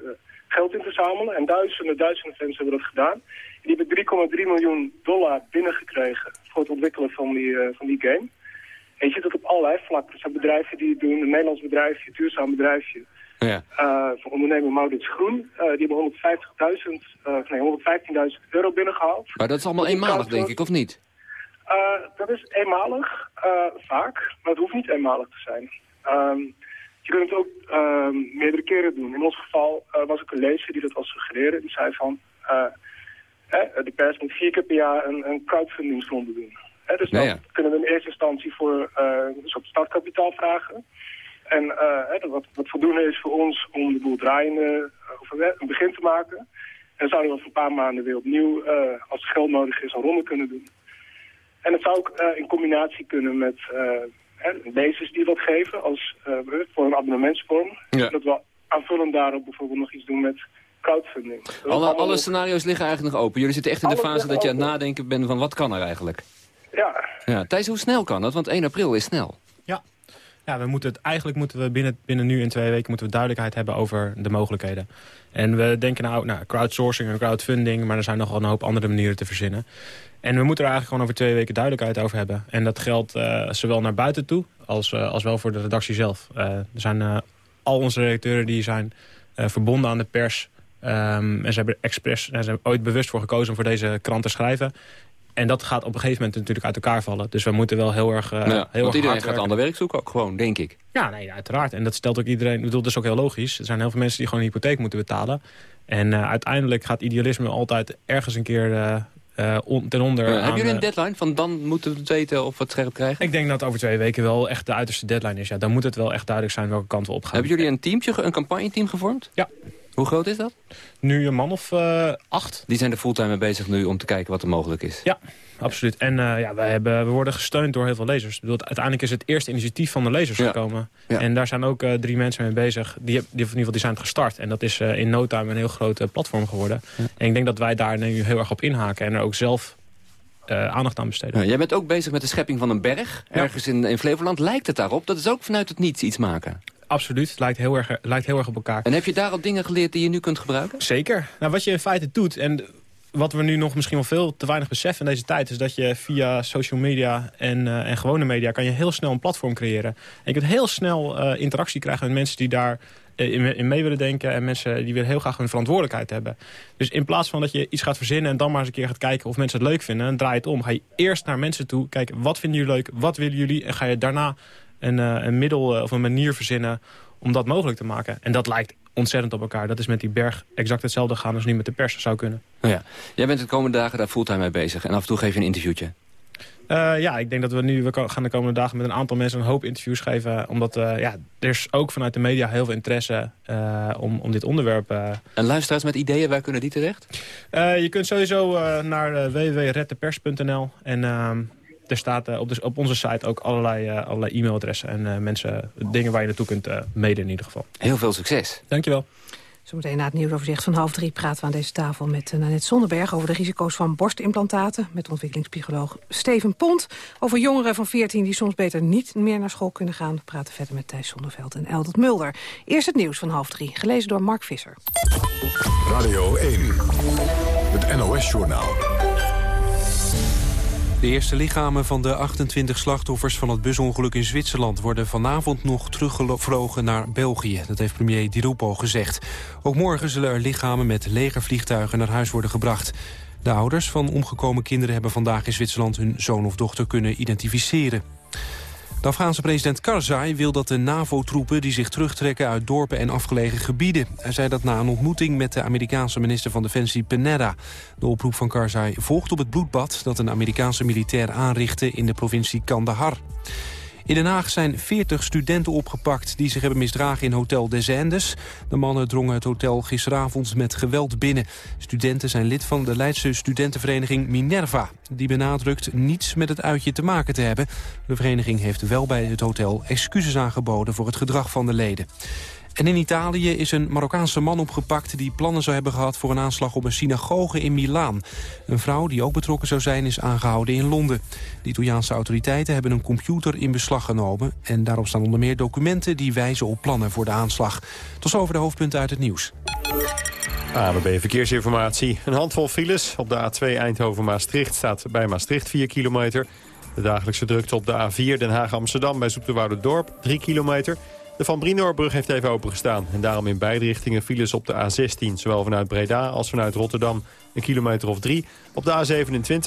[SPEAKER 21] geld in te zamelen. En duizenden, duizenden fans hebben dat gedaan. die hebben 3,3 miljoen dollar binnengekregen voor het ontwikkelen van die, uh, van die game. En je ziet dat op allerlei vlakken. Er zijn bedrijven die het doen, een Nederlands bedrijfje, een duurzaam bedrijfje.
[SPEAKER 11] Ja.
[SPEAKER 21] Uh, van ondernemer Maurits Groen. Uh, die hebben 150.000, nee 115.000 euro binnengehaald.
[SPEAKER 11] Maar dat is allemaal eenmalig, denk ik, of niet?
[SPEAKER 21] dat is eenmalig, vaak. Maar het hoeft niet eenmalig te zijn. Um, je kunt het ook uh, meerdere keren doen. In ons geval uh, was ik een lezer die dat was suggereren. Die zei van, uh, eh, de pers moet vier keer per jaar een, een crowdfundingsronde doen. Eh, dus dan
[SPEAKER 11] ja.
[SPEAKER 21] kunnen we in eerste instantie voor een soort startkapitaal vragen. En wat, wat voldoende is voor ons om de boel draaiende of een begin te maken. En dan zouden we voor een paar maanden weer opnieuw, als het geld nodig is, een ronde kunnen doen. En het zou ook in combinatie kunnen met lezers die wat geven als, uh, voor een abonnementsvorm.
[SPEAKER 11] Ja.
[SPEAKER 21] Dat we aanvullend daarop bijvoorbeeld nog iets doen met crowdfunding.
[SPEAKER 11] Alle, alle scenario's liggen eigenlijk nog open. Jullie zitten echt in de fase dat je aan het nadenken bent van wat kan er eigenlijk?
[SPEAKER 21] Ja.
[SPEAKER 11] ja. Thijs, hoe snel kan dat? Want 1 april is snel.
[SPEAKER 12] Ja. Ja, we moeten het, eigenlijk moeten we binnen, binnen nu en twee weken moeten we duidelijkheid hebben over de mogelijkheden. En we denken nou, nou crowdsourcing en crowdfunding, maar er zijn nog wel een hoop andere manieren te verzinnen. En we moeten er eigenlijk gewoon over twee weken duidelijkheid over hebben. En dat geldt uh, zowel naar buiten toe als, uh, als wel voor de redactie zelf. Uh, er zijn al onze redacteuren die zijn verbonden aan de pers. Ehm, en ze hebben expres, ze hebben ooit bewust voor gekozen om voor deze krant te schrijven. En dat gaat op een gegeven moment natuurlijk uit elkaar vallen. Dus we moeten wel heel erg uh,
[SPEAKER 11] ja,
[SPEAKER 12] heel
[SPEAKER 11] Want iedereen
[SPEAKER 12] gaat
[SPEAKER 11] ander werk zoeken ook gewoon, denk ik.
[SPEAKER 12] Ja, nee, uiteraard. En dat stelt ook iedereen... Ik bedoel, dat is ook heel logisch. Er zijn heel veel mensen die gewoon een hypotheek moeten betalen. En uh, uiteindelijk gaat idealisme altijd ergens een keer uh, on, ten onder...
[SPEAKER 11] Hebben jullie een deadline van dan moeten we het weten of we het scherp krijgen?
[SPEAKER 12] Ik denk dat over twee weken wel echt de uiterste deadline is. Ja, dan moet het wel echt duidelijk zijn welke kant we op gaan.
[SPEAKER 11] Hebben jullie een teamtje, een campagneteam gevormd?
[SPEAKER 12] Ja.
[SPEAKER 11] Hoe groot is dat?
[SPEAKER 12] Nu een man of uh, acht.
[SPEAKER 11] Die zijn er fulltime mee bezig nu om te kijken wat er mogelijk is?
[SPEAKER 12] Ja, absoluut. En uh, ja, wij hebben, we worden gesteund door heel veel lezers. Ik bedoel, uiteindelijk is het eerste initiatief van de lezers ja. gekomen. Ja. En daar zijn ook uh, drie mensen mee bezig. Die, die, in ieder geval, die zijn het gestart. En dat is in no time een heel groot platform geworden. Ja. En ik denk dat wij daar nu heel erg op inhaken. En er ook zelf aandacht aan besteden.
[SPEAKER 11] jij bent ook bezig met de schepping van een berg. Ergens in, in Flevoland lijkt het daarop. Dat is ook vanuit het niets iets maken.
[SPEAKER 12] Absoluut, het lijkt heel, erg, lijkt heel erg op elkaar.
[SPEAKER 11] En heb je daar al dingen geleerd die je nu kunt gebruiken?
[SPEAKER 12] Zeker. Nou, wat je in feite doet, en wat we nu nog misschien wel veel te weinig beseffen in deze tijd... is dat je via social media en, uh, en gewone media... kan je heel snel een platform creëren. En je kunt heel snel uh, interactie krijgen met mensen die daar in, in, mee willen denken... en mensen die willen heel graag hun verantwoordelijkheid hebben. Dus in plaats van dat je iets gaat verzinnen... en dan maar eens een keer gaat kijken of mensen het leuk vinden... en draai het om. Ga je eerst naar mensen toe, kijken wat vinden jullie leuk, wat willen jullie... en ga je daarna een, uh, een middel uh, of een manier verzinnen om dat mogelijk te maken. En dat lijkt ontzettend op elkaar. Dat is met die berg exact hetzelfde gaan als nu met de pers zou kunnen.
[SPEAKER 11] Oh ja. Jij bent de komende dagen daar fulltime mee bezig. En af en toe geef je een interviewtje.
[SPEAKER 12] Uh, ja, ik denk dat we nu we gaan de komende dagen met een aantal mensen een hoop interviews geven. Omdat uh, ja, er is ook vanuit de media heel veel interesse uh, om, om dit onderwerp...
[SPEAKER 11] En luisteraars met ideeën, waar kunnen die terecht?
[SPEAKER 12] je kunt sowieso naar www.rettepers.nl en ehm, er staat uh, op, dus op onze site ook allerlei, uh, allerlei e-mailadressen en uh, mensen, dingen waar je naartoe kunt mede in ieder geval.
[SPEAKER 11] Heel veel succes.
[SPEAKER 12] Dankjewel.
[SPEAKER 8] Zometeen na het nieuwsoverzicht van half drie praten we aan deze tafel met Nanette Zonderberg over de risico's van borstimplantaten. Met ontwikkelingspsycholoog Steven Pont. Over jongeren van 14 die soms beter niet meer naar school kunnen gaan. We praten verder met Thijs Zonneveld en Eldert Mulder. Eerst het nieuws van half drie, gelezen door Mark Visser.
[SPEAKER 1] Radio 1, het NOS-journaal.
[SPEAKER 2] De eerste lichamen van de 28 slachtoffers van het busongeluk in Zwitserland... worden vanavond nog teruggevlogen naar België. Dat heeft premier Di Rupo gezegd. Ook morgen zullen er lichamen met legervliegtuigen naar huis worden gebracht. De ouders van omgekomen kinderen hebben vandaag in Zwitserland... hun zoon of dochter kunnen identificeren. De Afghaanse president Karzai wil dat de NAVO-troepen die zich terugtrekken uit dorpen en afgelegen gebieden. Hij zei dat na een ontmoeting met de Amerikaanse minister van Defensie Panetta. De oproep van Karzai volgt op het bloedbad dat een Amerikaanse militair aanrichtte in de provincie Kandahar. In Den Haag zijn 40 studenten opgepakt die zich hebben misdragen in Hotel des Andes. De mannen drongen het hotel gisteravond met geweld binnen. Studenten zijn lid van de Leidse studentenvereniging Minerva. Die benadrukt niets met het uitje te maken te hebben. De vereniging heeft wel bij het hotel excuses aangeboden voor het gedrag van de leden. En in Italië is een Marokkaanse man opgepakt... die plannen zou hebben gehad voor een aanslag op een synagoge in Milaan. Een vrouw die ook betrokken zou zijn is aangehouden in Londen. De Italiaanse autoriteiten hebben een computer in beslag genomen... en daarop staan onder meer documenten die wijzen op plannen voor de aanslag. Tot zover de hoofdpunten uit het nieuws.
[SPEAKER 22] ABB Verkeersinformatie. Een handvol files. Op de A2 Eindhoven-Maastricht staat bij Maastricht 4 kilometer. De dagelijkse drukte op de A4 Den Haag-Amsterdam bij Dorp 3 kilometer... De Van Brinoorbrug heeft even opengestaan. En daarom in beide richtingen files op de A16. Zowel vanuit Breda als vanuit Rotterdam een kilometer of drie. Op de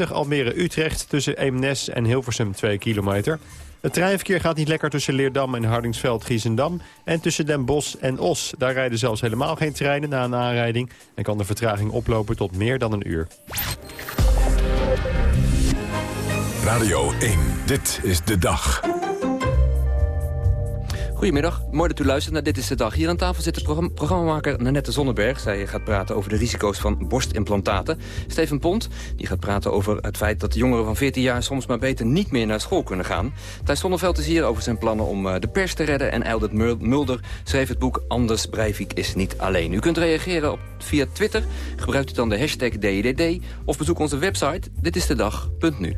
[SPEAKER 22] A27 Almere-Utrecht tussen Eemnes en Hilversum 2 kilometer. Het treinverkeer gaat niet lekker tussen Leerdam en Hardingsveld-Giezendam. En tussen Den Bosch en Os. Daar rijden zelfs helemaal geen treinen na een aanrijding. En kan de vertraging oplopen tot meer dan een uur.
[SPEAKER 1] Radio 1, dit is de dag.
[SPEAKER 11] Goedemiddag, mooi dat u luistert naar Dit is de Dag. Hier aan tafel zit de programma programmamaker Nanette Zonneberg. Zij gaat praten over de risico's van borstimplantaten. Steven Pont die gaat praten over het feit dat jongeren van 14 jaar... soms maar beter niet meer naar school kunnen gaan. Thijs Zonneveld is hier over zijn plannen om eh, de pers te redden. En Eildert Mulder schreef het boek Anders Breivik is niet alleen. U kunt reageren op, via Twitter. Gebruikt u dan de hashtag DIDD. Of bezoek onze website ditistedag.nu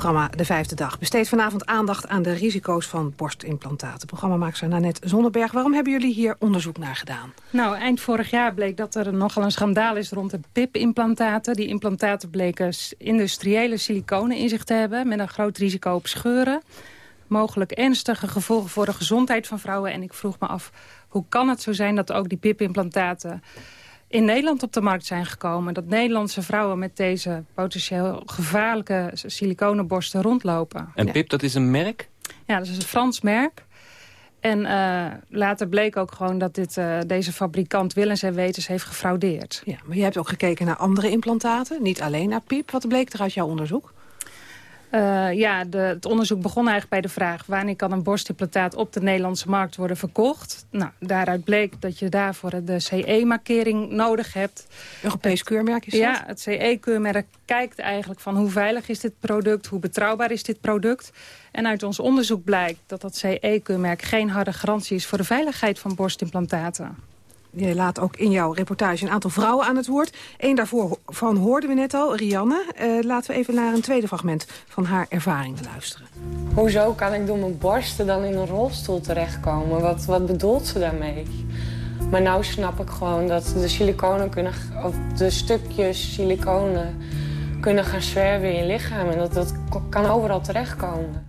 [SPEAKER 8] programma De Vijfde Dag besteedt vanavond aandacht aan de risico's van borstimplantaten. Programmamaker Nanette Zonneberg, waarom hebben jullie hier onderzoek naar gedaan?
[SPEAKER 10] Nou, eind vorig jaar bleek dat er nogal een schandaal is rond de PIP-implantaten. Die implantaten bleken industriële siliconen in zich te hebben met een groot risico op scheuren. mogelijk ernstige gevolgen voor de gezondheid van vrouwen. En ik vroeg me af, hoe kan het zo zijn dat ook die PIP-implantaten in Nederland op de markt zijn gekomen. Dat Nederlandse vrouwen met deze potentieel gevaarlijke siliconenborsten rondlopen.
[SPEAKER 11] En PIP, dat is een merk?
[SPEAKER 10] Ja, dat is een Frans merk. En uh, later bleek ook gewoon dat dit, uh, deze fabrikant Willens en Wetens heeft gefraudeerd.
[SPEAKER 8] Ja, maar je hebt ook gekeken naar andere implantaten, niet alleen naar PIP. Wat bleek er uit jouw onderzoek?
[SPEAKER 10] Uh, ja, de, het onderzoek begon eigenlijk bij de vraag... wanneer kan een borstimplantaat op de Nederlandse markt worden verkocht? Nou, daaruit bleek dat je daarvoor de CE-markering nodig hebt.
[SPEAKER 8] Europees keurmerk is dat?
[SPEAKER 10] Ja, het CE-keurmerk kijkt eigenlijk van hoe veilig is dit product... hoe betrouwbaar is dit product. En uit ons onderzoek blijkt dat dat CE-keurmerk geen harde garantie is... voor de veiligheid van borstimplantaten.
[SPEAKER 8] Je laat ook in jouw reportage een aantal vrouwen aan het woord. Eén daarvoor van hoorden we net al, Rianne. Uh, laten we even naar een tweede fragment van haar ervaringen luisteren.
[SPEAKER 9] Hoezo kan ik door mijn borsten dan in een rolstoel terechtkomen? Wat, wat bedoelt ze daarmee? Maar nou snap ik gewoon dat de siliconen kunnen... of de stukjes siliconen kunnen gaan zwerven in je lichaam. En dat dat kan overal terechtkomen.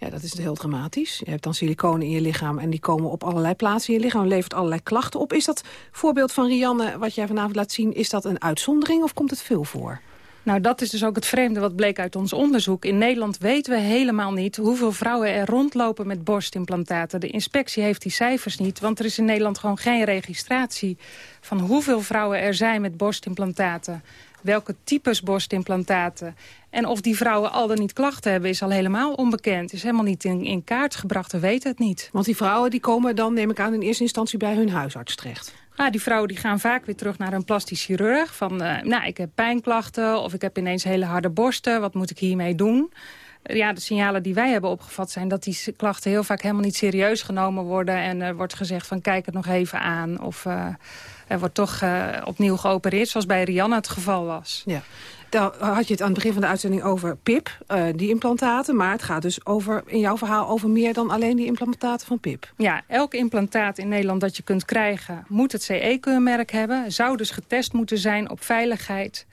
[SPEAKER 8] Ja, dat is heel dramatisch. Je hebt dan siliconen in je lichaam en die komen op allerlei plaatsen in je lichaam. levert allerlei klachten op. Is dat voorbeeld van Rianne, wat jij vanavond laat zien, is dat een uitzondering of komt het veel voor?
[SPEAKER 10] Nou, dat is dus ook het vreemde wat bleek uit ons onderzoek. In Nederland weten we helemaal niet hoeveel vrouwen er rondlopen met borstimplantaten. De inspectie heeft die cijfers niet, want er is in Nederland gewoon geen registratie... van hoeveel vrouwen er zijn met borstimplantaten welke types borstimplantaten. En of die vrouwen al dan niet klachten hebben is al helemaal onbekend. Is helemaal niet in, in kaart gebracht, we weten het niet.
[SPEAKER 8] Want die vrouwen die komen dan, neem ik aan, in eerste instantie bij hun huisarts terecht.
[SPEAKER 10] Ah, die vrouwen die gaan vaak weer terug naar een plastisch chirurg. Van, uh, nou, ik heb pijnklachten of ik heb ineens hele harde borsten. Wat moet ik hiermee doen? ja, de signalen die wij hebben opgevat zijn... dat die klachten heel vaak helemaal niet serieus genomen worden... en er wordt gezegd van kijk het nog even aan. Of uh, er wordt toch uh, opnieuw geopereerd, zoals bij Rianne het geval was.
[SPEAKER 8] Ja. Daar had je het aan het begin van de uitzending over PIP, uh, die implantaten. Maar het gaat dus over, in jouw verhaal over meer dan alleen die implantaten van PIP.
[SPEAKER 10] Ja, elk implantaat in Nederland dat je kunt krijgen... moet het CE-keurmerk hebben. Zou dus getest moeten zijn op veiligheid...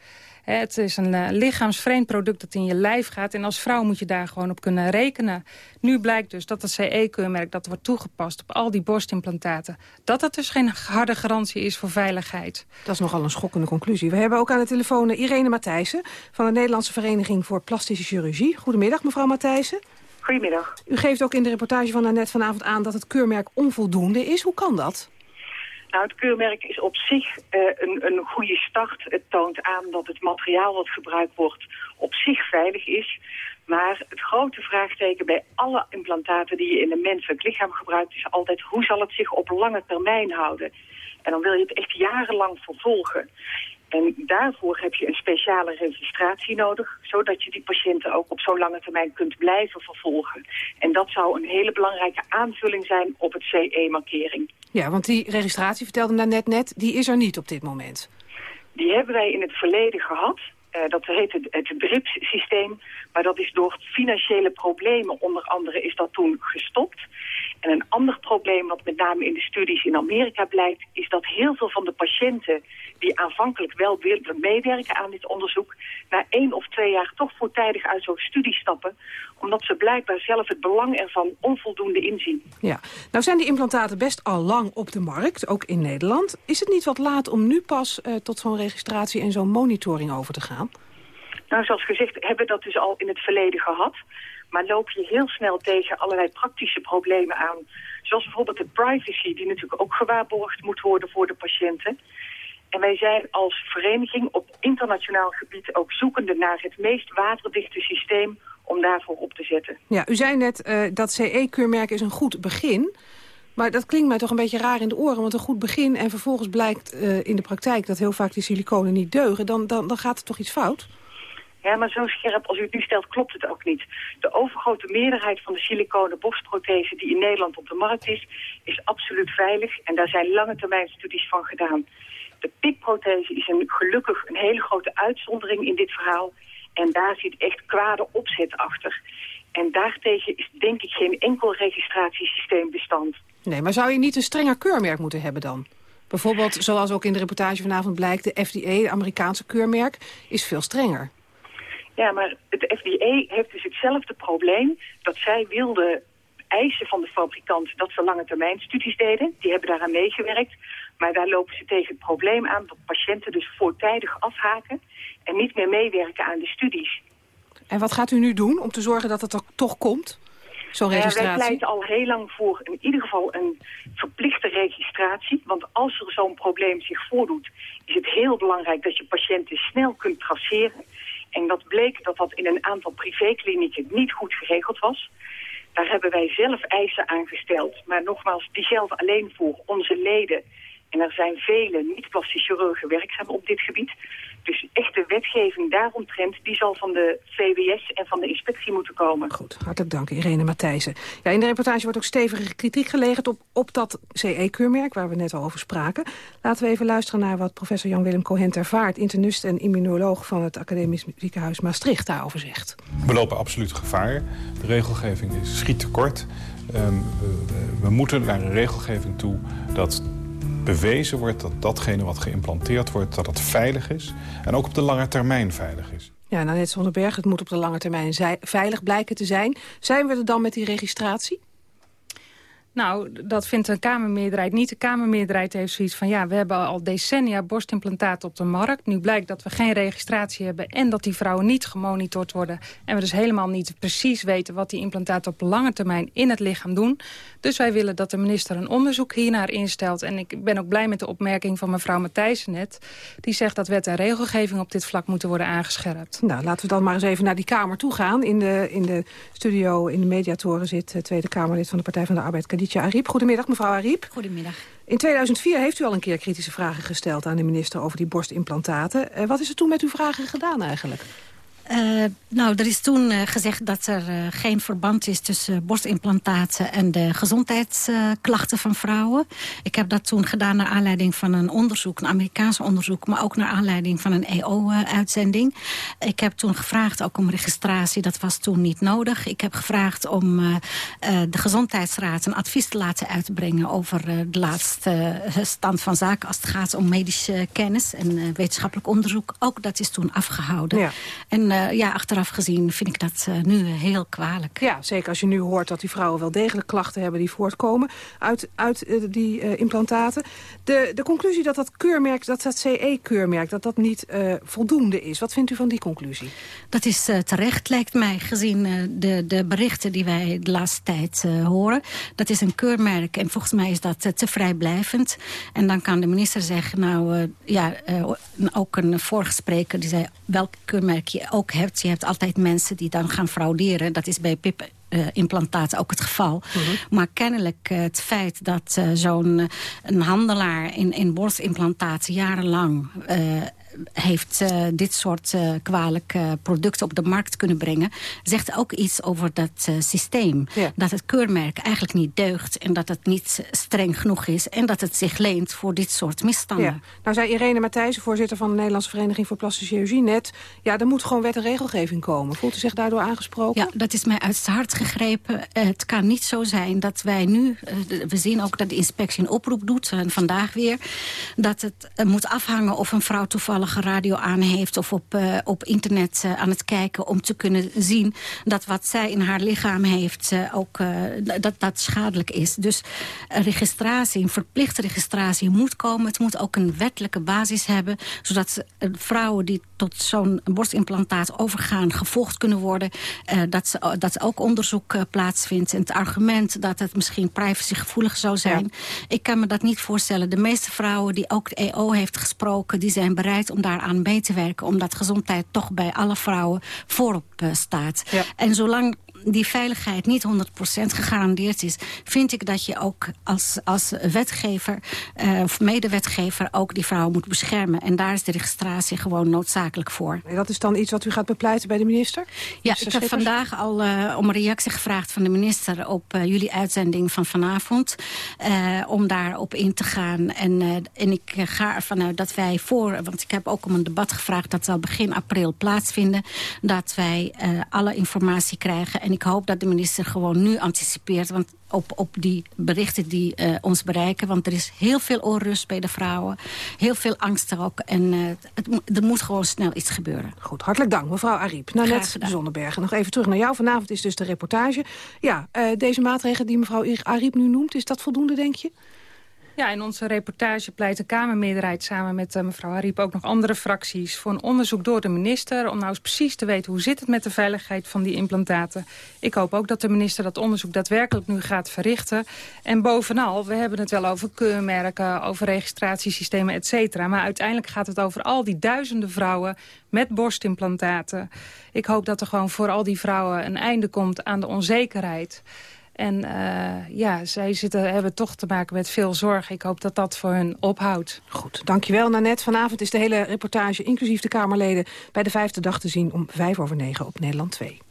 [SPEAKER 10] Het is een uh, lichaamsvreemd product dat in je lijf gaat. En als vrouw moet je daar gewoon op kunnen rekenen. Nu blijkt dus dat het CE-keurmerk dat wordt toegepast op al die borstimplantaten... dat dat dus geen harde garantie is voor veiligheid.
[SPEAKER 8] Dat is nogal een schokkende conclusie. We hebben ook aan de telefoon Irene Matthijssen... van de Nederlandse Vereniging voor Plastische Chirurgie. Goedemiddag, mevrouw Matthijssen.
[SPEAKER 23] Goedemiddag.
[SPEAKER 8] U geeft ook in de reportage van net vanavond aan dat het keurmerk onvoldoende is. Hoe kan dat?
[SPEAKER 23] Nou, het keurmerk is op zich uh, een, een goede start. Het toont aan dat het materiaal wat gebruikt wordt op zich veilig is. Maar het grote vraagteken bij alle implantaten die je in een menselijk lichaam gebruikt... is altijd hoe zal het zich op lange termijn houden. En dan wil je het echt jarenlang vervolgen. En daarvoor heb je een speciale registratie nodig... zodat je die patiënten ook op zo'n lange termijn kunt blijven vervolgen. En dat zou een hele belangrijke aanvulling zijn op het CE-markering.
[SPEAKER 8] Ja, want die registratie, vertelde me net net, die is er niet op dit moment.
[SPEAKER 23] Die hebben wij in het verleden gehad. Uh, dat heet het, het BRIPS-systeem. Maar dat is door financiële problemen onder andere is dat toen gestopt. En een ander probleem wat met name in de studies in Amerika blijkt... is dat heel veel van de patiënten die aanvankelijk wel willen meewerken aan dit onderzoek... na één of twee jaar toch voortijdig uit zo'n studie stappen... omdat ze blijkbaar zelf het belang ervan onvoldoende inzien.
[SPEAKER 8] Ja, nou zijn die implantaten best al lang op de markt, ook in Nederland. Is het niet wat laat om nu pas uh, tot zo'n registratie en zo'n monitoring over te gaan?
[SPEAKER 23] Nou, zoals gezegd hebben we dat dus al in het verleden gehad. Maar loop je heel snel tegen allerlei praktische problemen aan. Zoals bijvoorbeeld de privacy, die natuurlijk ook gewaarborgd moet worden voor de patiënten. En wij zijn als vereniging op internationaal gebied ook zoekende naar het meest waterdichte systeem om daarvoor op te zetten.
[SPEAKER 8] Ja, u zei net uh, dat CE-keurmerk is een goed begin. Maar dat klinkt mij toch een beetje raar in de oren. Want een goed begin en vervolgens blijkt uh, in de praktijk dat heel vaak die siliconen niet deugen. Dan, dan, dan gaat er toch iets fout?
[SPEAKER 23] Ja, maar zo scherp als u het nu stelt klopt het ook niet. De overgrote meerderheid van de siliconen borstprothese die in Nederland op de markt is, is absoluut veilig. En daar zijn lange termijn studies van gedaan. De pikprothese is een, gelukkig een hele grote uitzondering in dit verhaal. En daar zit echt kwade opzet achter. En daartegen is denk ik geen enkel registratiesysteem bestand.
[SPEAKER 8] Nee, maar zou je niet een strenger keurmerk moeten hebben dan? Bijvoorbeeld, zoals ook in de reportage vanavond blijkt... de FDA, de Amerikaanse keurmerk, is veel strenger.
[SPEAKER 23] Ja, maar het FDA heeft dus hetzelfde probleem dat zij wilden eisen van de fabrikant dat ze lange termijn studies deden. Die hebben daaraan meegewerkt. Maar daar lopen ze tegen het probleem aan dat patiënten dus voortijdig afhaken en niet meer meewerken aan de studies.
[SPEAKER 8] En wat gaat u nu doen om te zorgen dat het er toch komt? Zo'n registratie?
[SPEAKER 23] Ja, wij pleiten al heel lang voor in ieder geval een verplichte registratie. Want als er zo'n probleem zich voordoet, is het heel belangrijk dat je patiënten snel kunt traceren. En dat bleek dat dat in een aantal privéklinieken niet goed geregeld was. Daar hebben wij zelf eisen aangesteld. Maar nogmaals, die gelden alleen voor onze leden. En er zijn vele niet-plastisch chirurgen werkzaam op dit gebied. Dus echte wetgeving daaromtrent, die zal van de VWS en van de inspectie moeten komen.
[SPEAKER 8] Goed, hartelijk dank Irene Matthijssen. Ja, in de reportage wordt ook stevige kritiek gelegd op, op dat CE-keurmerk... waar we net al over spraken. Laten we even luisteren naar wat professor Jan-Willem Cohen Tervaart... internist en immunoloog van het Academisch Ziekenhuis Maastricht daarover zegt.
[SPEAKER 24] We lopen absoluut gevaar. De regelgeving is, schiet tekort. Um, we, we moeten naar een regelgeving toe dat bewezen wordt dat datgene wat geïmplanteerd wordt... dat het veilig is en ook op de lange termijn veilig is.
[SPEAKER 8] Ja, nou net Zonderberg, het moet op de lange termijn veilig blijken te zijn. Zijn we er dan met die registratie?
[SPEAKER 10] Nou, dat vindt een Kamermeerderheid niet. De Kamermeerderheid heeft zoiets van... ja, we hebben al decennia borstimplantaten op de markt. Nu blijkt dat we geen registratie hebben... en dat die vrouwen niet gemonitord worden. En we dus helemaal niet precies weten... wat die implantaten op lange termijn in het lichaam doen. Dus wij willen dat de minister een onderzoek hiernaar instelt. En ik ben ook blij met de opmerking van mevrouw Matthijssen net. Die zegt dat wet en regelgeving op dit vlak moeten worden aangescherpt.
[SPEAKER 8] Nou, laten we dan maar eens even naar die Kamer toe gaan. In de, in de studio, in de mediatoren zit uh, Tweede Kamerlid van de Partij van de Arbeid... Khadija Ariep. Goedemiddag, mevrouw Ariep.
[SPEAKER 25] Goedemiddag.
[SPEAKER 8] In 2004 heeft u al een keer kritische vragen gesteld aan de minister over die borstimplantaten. Uh, wat is er toen met uw vragen gedaan eigenlijk?
[SPEAKER 25] Uh, nou, er is toen uh, gezegd dat er uh, geen verband is tussen borstimplantaten en de gezondheidsklachten van vrouwen. Ik heb dat toen gedaan naar aanleiding van een onderzoek, een Amerikaans onderzoek, maar ook naar aanleiding van een EO-uitzending. Ik heb toen gevraagd ook om registratie, dat was toen niet nodig. Ik heb gevraagd om de Gezondheidsraad een advies te laten uitbrengen over de laatste stand van zaken als het gaat om medische kennis en wetenschappelijk onderzoek. Ook dat is toen afgehouden. Ja. En uh, ja, achteraf gezien vind ik dat uh, nu heel kwalijk.
[SPEAKER 8] Ja, zeker als je nu hoort dat die vrouwen wel degelijk klachten hebben... die voortkomen uit, uit uh, die implantaten. De, de conclusie dat dat keurmerk, dat dat CE-keurmerk... dat dat niet voldoende is. Wat vindt u van die conclusie?
[SPEAKER 25] Dat is terecht, lijkt mij, gezien de, de berichten die wij de laatste tijd horen. Dat is een keurmerk en volgens mij is dat te vrijblijvend. En dan kan de minister zeggen, nou ja, ook een vorige spreker... die zei welk keurmerk je ook hebt. Je hebt altijd mensen die dan gaan frauderen. Dat is bij PIP uh, implantaten ook het geval. -hmm. Maar kennelijk uh, het feit dat uh, zo'n een handelaar in, in borstimplantaten jarenlang heeft uh, dit soort uh, kwalijke producten op de markt kunnen brengen... zegt ook iets over dat systeem. Ja. Dat het keurmerk eigenlijk niet deugt en dat het niet streng genoeg is... en dat het zich leent voor dit soort misstanden. Ja.
[SPEAKER 8] Nou zei Irene Matthijssen, voorzitter van de Nederlandse Vereniging voor Plastische Chirurgie net... ja, er moet gewoon wet en regelgeving komen. Voelt u zich daardoor aangesproken?
[SPEAKER 25] Ja, dat is mij uit het hart gegrepen. het kan niet zo zijn dat wij nu... we zien ook dat de inspectie een oproep doet, en vandaag weer... dat het moet afhangen of een vrouw toevallig radio aan heeft... of op, uh, op internet uh, aan het kijken om te kunnen zien... dat wat zij in haar lichaam heeft uh, ook dat, dat schadelijk is. Dus registratie, een verplichte registratie moet komen. Het moet ook een wettelijke basis hebben... zodat vrouwen die tot zo'n borstimplantaat overgaan... gevolgd kunnen worden. dat, ze, dat ook onderzoek plaatsvindt. En het argument dat het misschien privacygevoelig zou zijn... Ja. ik kan me dat niet voorstellen. De meeste vrouwen die ook de EO heeft gesproken... die zijn bereid om daaraan mee te werken. Omdat gezondheid toch bij alle vrouwen voorop uh, staat. Ja. En zolang die veiligheid niet 100% gegarandeerd is... vind ik dat je ook als, als wetgever uh, of medewetgever... ook die vrouwen moet beschermen. En daar is de registratie gewoon noodzakelijk voor.
[SPEAKER 8] En dat is dan iets wat u gaat bepleiten bij de minister?
[SPEAKER 25] Ja, ik heb vandaag al uh, om een reactie gevraagd van de minister... op uh, jullie uitzending van vanavond. om daarop in te gaan. En, en ik ga ervan uit dat wij voor... want ik heb ook om een debat gevraagd... dat zal begin april plaatsvinden... dat wij alle informatie krijgen... En ik hoop dat de minister gewoon nu anticipeert... Want op, op die berichten die uh, ons bereiken. Want er is heel veel onrust bij de vrouwen. Heel veel angst ook. En uh, het, er moet gewoon snel iets gebeuren.
[SPEAKER 8] Goed, hartelijk dank mevrouw Ariep. Nou, net Zonnebergen. Nog even terug naar jou. Vanavond is dus de reportage. Ja, uh, deze maatregelen die mevrouw Ariep nu noemt... is dat voldoende, denk je?
[SPEAKER 10] Ja, in onze reportage pleit de Kamermeerderheid samen met uh, mevrouw Hariep ook nog andere fracties voor een onderzoek door de minister om nou eens precies te weten hoe zit het met de veiligheid van die implantaten. Ik hoop ook dat de minister dat onderzoek daadwerkelijk nu gaat verrichten. En bovenal, we hebben het wel over keurmerken, over registratiesystemen, et cetera. Maar uiteindelijk gaat het over al die duizenden vrouwen met borstimplantaten. Ik hoop dat er gewoon voor al die vrouwen een einde komt aan de onzekerheid. En uh, ja, zij zitten, hebben toch te maken met veel zorg. Ik hoop dat dat voor hun ophoudt.
[SPEAKER 8] Goed, dankjewel Nanette. Vanavond is de hele reportage, inclusief de Kamerleden... bij de vijfde dag te zien om vijf over negen op Nederland 2.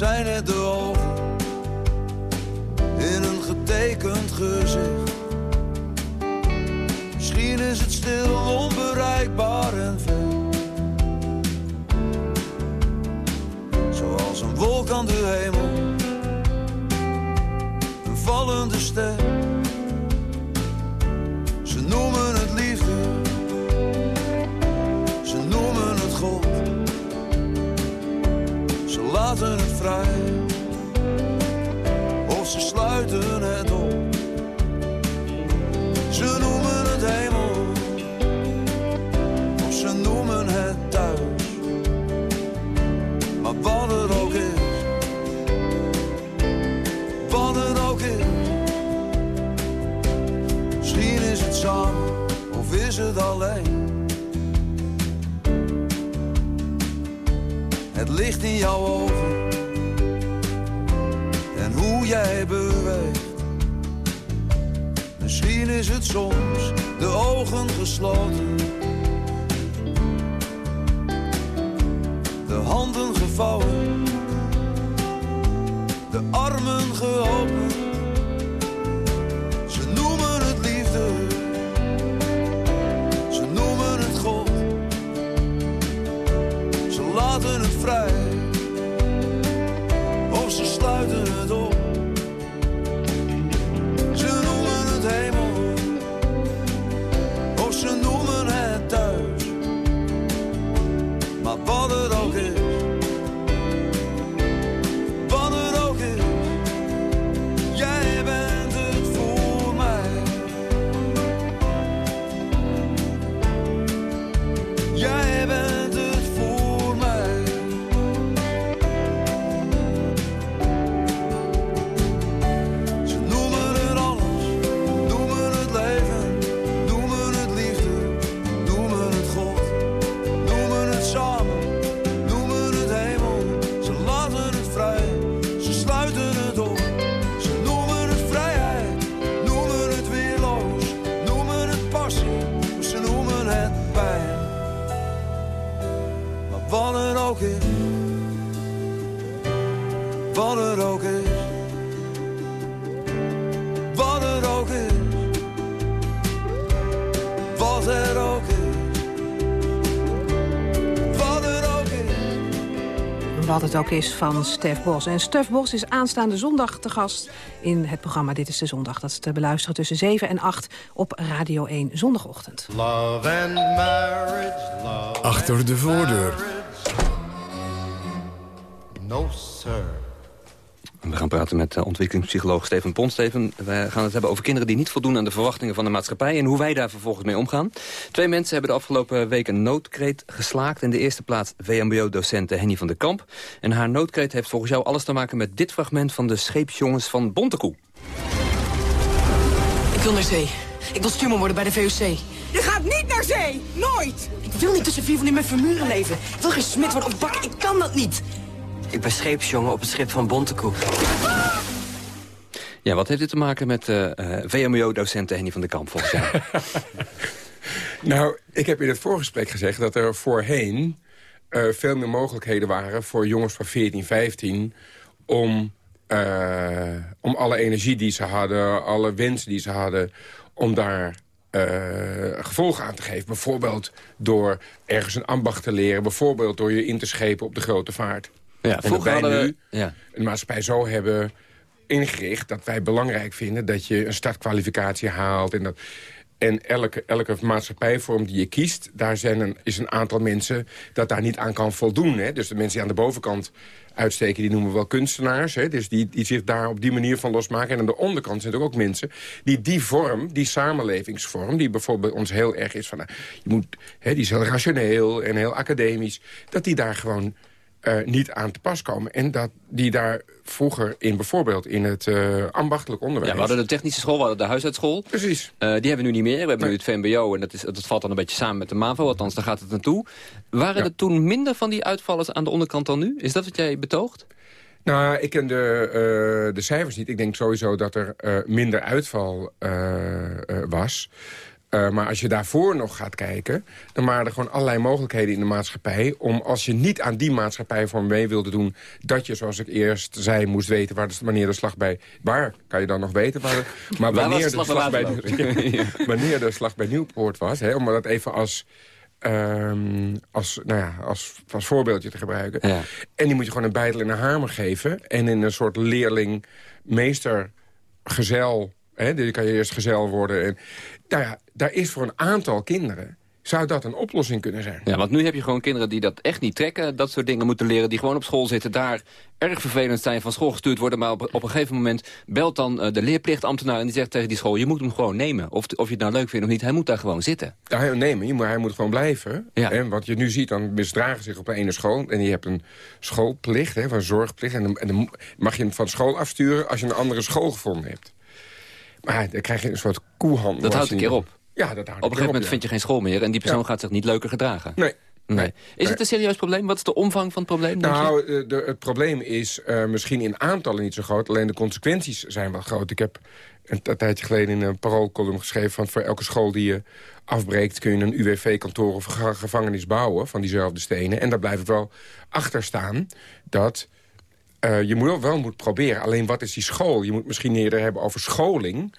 [SPEAKER 26] Zijn het de ogen in een getekend gezicht. Misschien is het stil, onbereikbaar en ver. Zoals een wolk aan de hemel, licht in jouw ogen en hoe jij beweegt. Misschien is het soms de ogen gesloten, de handen gevouwen, de armen geopend. Ze sluiten het ook is
[SPEAKER 8] van Stef Bos. En Stef Bos is aanstaande zondag te gast in het programma Dit is de Zondag. Dat is te beluisteren tussen 7 en 8 op Radio 1 zondagochtend.
[SPEAKER 26] Love and marriage, love
[SPEAKER 1] Achter de voordeur.
[SPEAKER 26] No, sir.
[SPEAKER 11] Praten met uh, ontwikkelingspsycholoog Steven Pont. Steven, we gaan het hebben over kinderen die niet voldoen aan de verwachtingen van de maatschappij... en hoe wij daar vervolgens mee omgaan. Twee mensen hebben de afgelopen week een noodkreet geslaakt. In de eerste plaats VMBO-docent Henny van der Kamp. En haar noodkreet heeft volgens jou alles te maken met dit fragment... van de scheepsjongens van Bontekoe.
[SPEAKER 27] Ik wil naar zee. Ik wil stuurman worden bij de VOC.
[SPEAKER 28] Je gaat niet naar zee! Nooit!
[SPEAKER 27] Ik wil niet tussen vier van die met vermuren leven. Ik wil geen smid worden of bakken. Ik kan dat niet. Ik ben scheepsjongen op het schip van Bontekoe.
[SPEAKER 11] Ja, wat heeft dit te maken met uh, VMBO-docent Henny van der Kamp volgens jou?
[SPEAKER 29] Nou, ik heb in het voorgesprek gezegd dat er voorheen... Uh, veel meer mogelijkheden waren voor jongens van 14, 15... om, uh, om alle energie die ze hadden, alle wensen die ze hadden... om daar uh, gevolgen aan te geven. Bijvoorbeeld door ergens een ambacht te leren. Bijvoorbeeld door je in te schepen op de grote vaart.
[SPEAKER 11] Ja,
[SPEAKER 29] en dat wij
[SPEAKER 11] hadden we-
[SPEAKER 29] nu
[SPEAKER 11] ja.
[SPEAKER 29] een maatschappij zo hebben ingericht... dat wij belangrijk vinden dat je een startkwalificatie haalt. En, dat, en elke, elke maatschappijvorm die je kiest... daar zijn een, is een aantal mensen dat daar niet aan kan voldoen. Hè? Dus de mensen die aan de bovenkant uitsteken... die noemen we wel kunstenaars. Hè? Dus die, die zich daar op die manier van losmaken. En aan de onderkant zijn er ook mensen die die vorm, die samenlevingsvorm... die bijvoorbeeld bij ons heel erg is van... nou, je moet, hè, die is heel rationeel en heel academisch... dat die daar gewoon eh, niet aan te pas komen. En dat die daar vroeger in bijvoorbeeld in het eh, ambachtelijk onderwijs...
[SPEAKER 11] Ja, we hadden de technische school, we hadden de huisartschool.
[SPEAKER 29] Precies.
[SPEAKER 11] die hebben we nu niet meer. We hebben nu het VMBO en dat, is, dat valt dan een beetje samen met de MAVO. Althans, daar gaat het naartoe. Waren er toen minder van die uitvallers aan de onderkant dan nu? Is dat wat jij betoogt?
[SPEAKER 29] Nou, ik ken de, eh, de cijfers niet. Ik denk sowieso dat er eh, minder uitval eh, eh, was. Eh, maar als je daarvoor nog gaat kijken... dan waren er gewoon allerlei mogelijkheden in de maatschappij... om als je niet aan die maatschappij voor mee wilde doen... dat je, zoals ik eerst zei, moest weten waar de, wanneer de slag bij... Waar kan je dan nog weten? Waar, de- maar wanneer
[SPEAKER 11] de slag bij
[SPEAKER 29] wanneer de slag bij Nieuwpoort was... Hè, om dat even als... ehm, als, nou ja, als, als voorbeeldje te gebruiken.
[SPEAKER 11] Ja.
[SPEAKER 29] En die moet je gewoon een bijtel en een hamer geven. En in een soort leerling-meester-gezel... Hè, die kan je eerst gezel worden. En, nou ja, daar is voor een aantal kinderen... zou dat een oplossing kunnen zijn.
[SPEAKER 11] Ja, want nu heb je gewoon kinderen die dat echt niet trekken. Dat soort dingen moeten leren. Die gewoon op school zitten. Daar erg vervelend zijn, van school gestuurd worden. Maar op, op een gegeven moment belt dan eh, de leerplichtambtenaar... en die zegt tegen die school, je moet hem gewoon nemen. Of, of je het nou leuk vindt of niet, hij moet daar gewoon zitten.
[SPEAKER 29] Ja, hij- maar je moet- hij moet gewoon blijven. Hè, wat je nu ziet, dan misdragen zich op de ene school... en je hebt een schoolplicht, hè, van zorgplicht... en dan, en dan mag je hem van school afsturen als je een andere school gevonden hebt. Maar dan krijg je een soort koehandel.
[SPEAKER 11] Dat houdt een keer op.
[SPEAKER 29] Ja, dat houdt
[SPEAKER 11] Op een gegeven moment vind je geen school meer... en die persoon gaat zich niet leuker gedragen.
[SPEAKER 29] Nee.
[SPEAKER 11] Nee. Is het een serieus probleem? Wat is de omvang van het probleem?
[SPEAKER 29] Nou, eh, de, het probleem is eh, misschien in aantallen niet zo groot. Alleen de consequenties zijn wel groot. Ik heb een, een tijdje geleden in een paroolcolumn geschreven... van voor elke school die je afbreekt... kun je een UWV-kantoor of ge- gevangenis bouwen van diezelfde stenen. En daar blijft het wel achter staan dat... eh, je moet wel, moet proberen. Alleen wat is die school? Je moet misschien eerder hebben over scholing.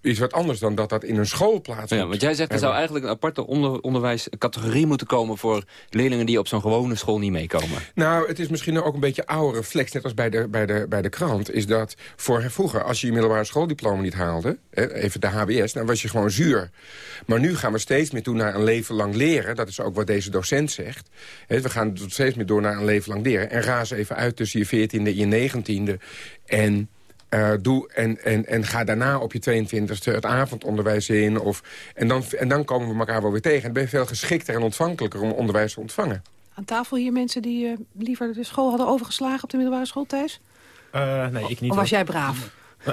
[SPEAKER 29] Is wat anders dan dat dat in een school plaatsvindt.
[SPEAKER 11] Ja, want jij zegt er zou eigenlijk een aparte onder, onderwijscategorie moeten komen... voor leerlingen die op zo'n gewone school niet meekomen.
[SPEAKER 29] Nou, het is misschien ook een beetje oude reflex, net als bij de, bij de, bij de krant... is dat voor vroeger, als je je middelbare schooldiploma niet haalde... Even de HBS, dan was je gewoon zuur. Maar nu gaan we steeds meer toe naar een leven lang leren. Dat is ook wat deze docent zegt. We gaan steeds meer door naar een leven lang leren. En raas even uit tussen je veertiende en je negentiende. En... eh, doe en, en, en ga daarna op je 22e het avondonderwijs in. Of, en, dan, en dan komen we elkaar wel weer tegen. En dan ben je veel geschikter en ontvankelijker om onderwijs te ontvangen.
[SPEAKER 8] Aan tafel hier mensen die eh, liever de school hadden overgeslagen op de middelbare school, Thijs?
[SPEAKER 12] Eh, nee, ik niet.
[SPEAKER 8] Of was jij braaf?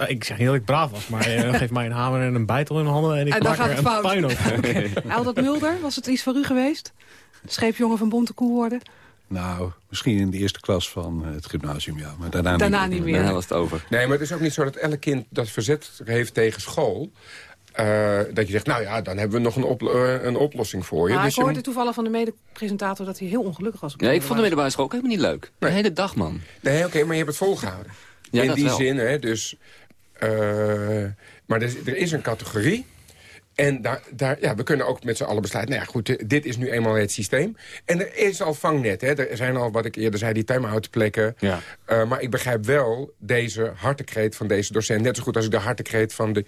[SPEAKER 12] Ik zeg niet dat ik braaf was, maar eh, geef mij een hamer en een bijtel in de handen... en ik
[SPEAKER 8] En dan
[SPEAKER 12] maak
[SPEAKER 8] gaat
[SPEAKER 12] er
[SPEAKER 8] het
[SPEAKER 12] een
[SPEAKER 8] fout.
[SPEAKER 12] van.
[SPEAKER 8] Aldert Mulder, was het iets voor u geweest? Scheepjongen van Bontekoe worden?
[SPEAKER 13] Nou, misschien in de eerste klas van eh, het gymnasium, ja. Maar daarna,
[SPEAKER 8] Daarna niet meer. Daarna
[SPEAKER 11] was het over.
[SPEAKER 29] Nee, maar het is ook niet zo dat elk kind dat verzet heeft tegen school... eh, dat je zegt, nou ja, dan hebben we nog een, eh, een oplossing voor je.
[SPEAKER 8] Maar
[SPEAKER 29] Dus
[SPEAKER 8] ik
[SPEAKER 29] je
[SPEAKER 8] hoorde toevallig van de mede-presentator dat hij heel ongelukkig was. Op
[SPEAKER 11] Ja, ik vond de middelbare school ook helemaal niet leuk. De hele dag, man.
[SPEAKER 29] Nee, oké, maar je hebt het volgehouden.
[SPEAKER 11] Ja,
[SPEAKER 29] In
[SPEAKER 11] dat
[SPEAKER 29] die
[SPEAKER 11] wel.
[SPEAKER 29] zin, hè, dus... eh, maar er, is- er is een categorie... En daar, daar, ja, we kunnen ook met z'n allen besluiten... nou ja, goed, eh, dit is nu eenmaal het systeem. En er is al vangnet, hè. Er zijn al, wat ik eerder zei, die time-out plekken.
[SPEAKER 11] Ja.
[SPEAKER 29] Eh, maar ik begrijp wel deze hartekreet van deze docent... net zo goed als ik de hartekreet van de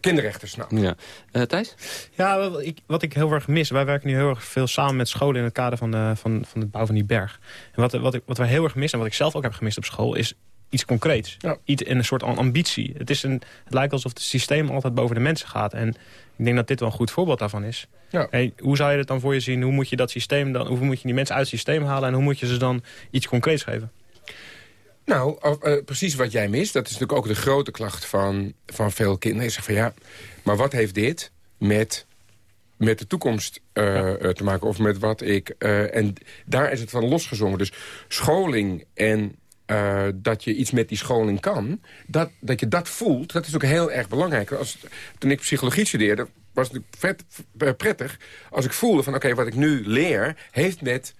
[SPEAKER 29] kinderrechten snap.
[SPEAKER 11] Ja. Eh, Thijs?
[SPEAKER 12] Ja, wat ik, wat ik heel erg mis... wij werken nu heel erg veel samen met scholen... in het kader van, de, van, van het bouw van die berg. En wat, wat, ik, wat wij heel erg missen... en wat ik zelf ook heb gemist op school... is iets concreets. Iets, en een soort ambitie. Het, is een, het lijkt alsof het systeem altijd boven de mensen gaat. En ik denk dat dit wel een goed voorbeeld daarvan is.
[SPEAKER 29] Ja.
[SPEAKER 12] Hey, hoe zou je het dan voor je zien? Hoe moet je dat systeem dan, hoe moet je die mensen uit het systeem halen... en hoe moet je ze dan iets concreets geven?
[SPEAKER 29] Nou, eh, precies wat jij mist. Dat is natuurlijk ook de grote klacht van, van veel kinderen. Je zegt van ja, maar wat heeft dit met, met de toekomst eh, eh, te maken? Of met wat ik... en daar is het van losgezongen. Dus scholing en eh, dat je iets met die scholing kan... Dat, dat je dat voelt, dat is ook heel erg belangrijk. Als, toen ik psychologie studeerde was het vet, eh, prettig als ik voelde van... oké, wat ik nu leer heeft met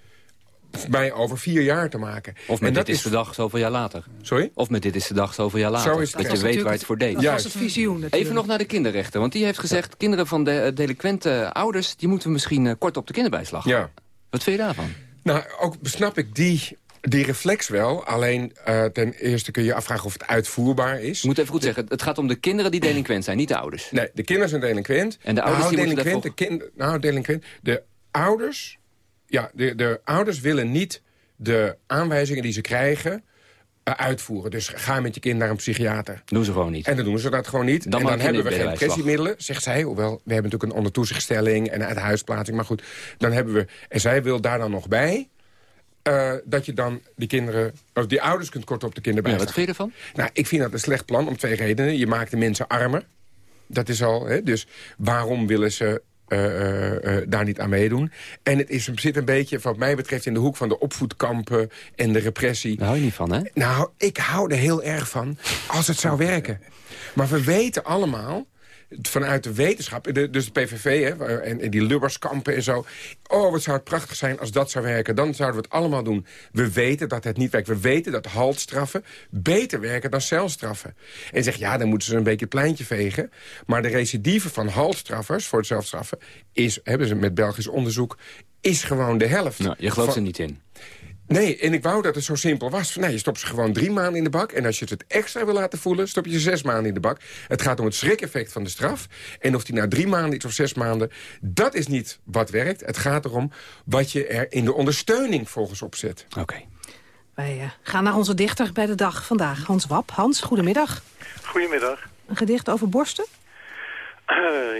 [SPEAKER 29] mij over vier jaar te maken.
[SPEAKER 11] Of met
[SPEAKER 29] en dat
[SPEAKER 11] dit is de dag zoveel jaar later.
[SPEAKER 29] Sorry?
[SPEAKER 11] Of met dit is de dag zoveel jaar later.
[SPEAKER 29] Zo is het.
[SPEAKER 11] dat
[SPEAKER 29] Dat
[SPEAKER 11] je weet waar het voor deed.
[SPEAKER 8] Dat was het visioen natuurlijk.
[SPEAKER 11] Even nog naar de kinderrechten. Want die heeft gezegd... kinderen van de eh, delinquente ouders... die moeten we misschien kort op de kinderbijslag.
[SPEAKER 29] Ja.
[SPEAKER 11] Wat vind je daarvan?
[SPEAKER 29] Nou, ook snap ik die, die reflex wel. Alleen eh, ten eerste kun je afvragen of het uitvoerbaar is.
[SPEAKER 11] Ik moet even goed zeggen. Het gaat om de kinderen die delinquent zijn, niet de ouders.
[SPEAKER 29] Nee, de kinderen zijn delinquent.
[SPEAKER 11] En de ouders
[SPEAKER 29] nou,
[SPEAKER 11] die
[SPEAKER 29] delinquent, de kind, nou, delinquent. De ouders... Ja, de, de ouders willen niet de aanwijzingen die ze krijgen eh, uitvoeren. Dus ga met je kind naar een psychiater.
[SPEAKER 11] Doen ze gewoon niet.
[SPEAKER 29] En dan doen ze dat gewoon niet.
[SPEAKER 11] Dan
[SPEAKER 29] en dan hebben we geen pressiemiddelen, zegt zij. Hoewel, we hebben natuurlijk een onder toezichtstelling en uit huisplaatsing. Maar goed, dan hebben we... En zij wil daar dan nog bij... eh, dat je dan die kinderen, of die ouders kunt korten op de
[SPEAKER 11] Ja,
[SPEAKER 29] kinderbijslag.
[SPEAKER 11] wat vind je ervan?
[SPEAKER 29] Nou, ik vind dat een slecht plan om twee redenen. Je maakt de mensen armer. Dat is al, hè? dus waarom willen ze eh, eh, daar niet aan meedoen? En het is, zit een beetje, wat mij betreft, in de hoek van de opvoedkampen en de repressie.
[SPEAKER 11] Daar hou je niet van, hè?
[SPEAKER 29] Nou, ik hou er heel erg van als het zou werken. Maar we weten allemaal vanuit de wetenschap, de, dus de PVV hè, en, en die lubberskampen en zo. Oh, wat zou het prachtig zijn als dat zou werken. Dan zouden we het allemaal doen. We weten dat het niet werkt. We weten dat haltstraffen beter werken dan celstraffen. En je zegt, ja, dan moeten ze een beetje het pleintje vegen. Maar de recidive van haltstraffers voor het zelfstraffen... is, hebben ze met Belgisch onderzoek, is gewoon de helft.
[SPEAKER 11] Nou, je gelooft
[SPEAKER 29] van-
[SPEAKER 11] er niet in.
[SPEAKER 29] Nee, en ik wou dat het zo simpel was. Van, nee, je stopt ze gewoon drie maanden in de bak. En als je het extra wil laten voelen, stop je ze zes maanden in de bak. Het gaat om het schrikeffect van de straf. En of die na drie maanden is of zes maanden, dat is niet wat werkt. Het gaat erom wat je er in de ondersteuning volgens opzet.
[SPEAKER 11] Oké.
[SPEAKER 8] Wij eh, gaan naar onze dichter bij de dag vandaag, Hans Wap. Hans, goedemiddag.
[SPEAKER 30] Goedemiddag.
[SPEAKER 8] Een gedicht over borsten?
[SPEAKER 30] Eh,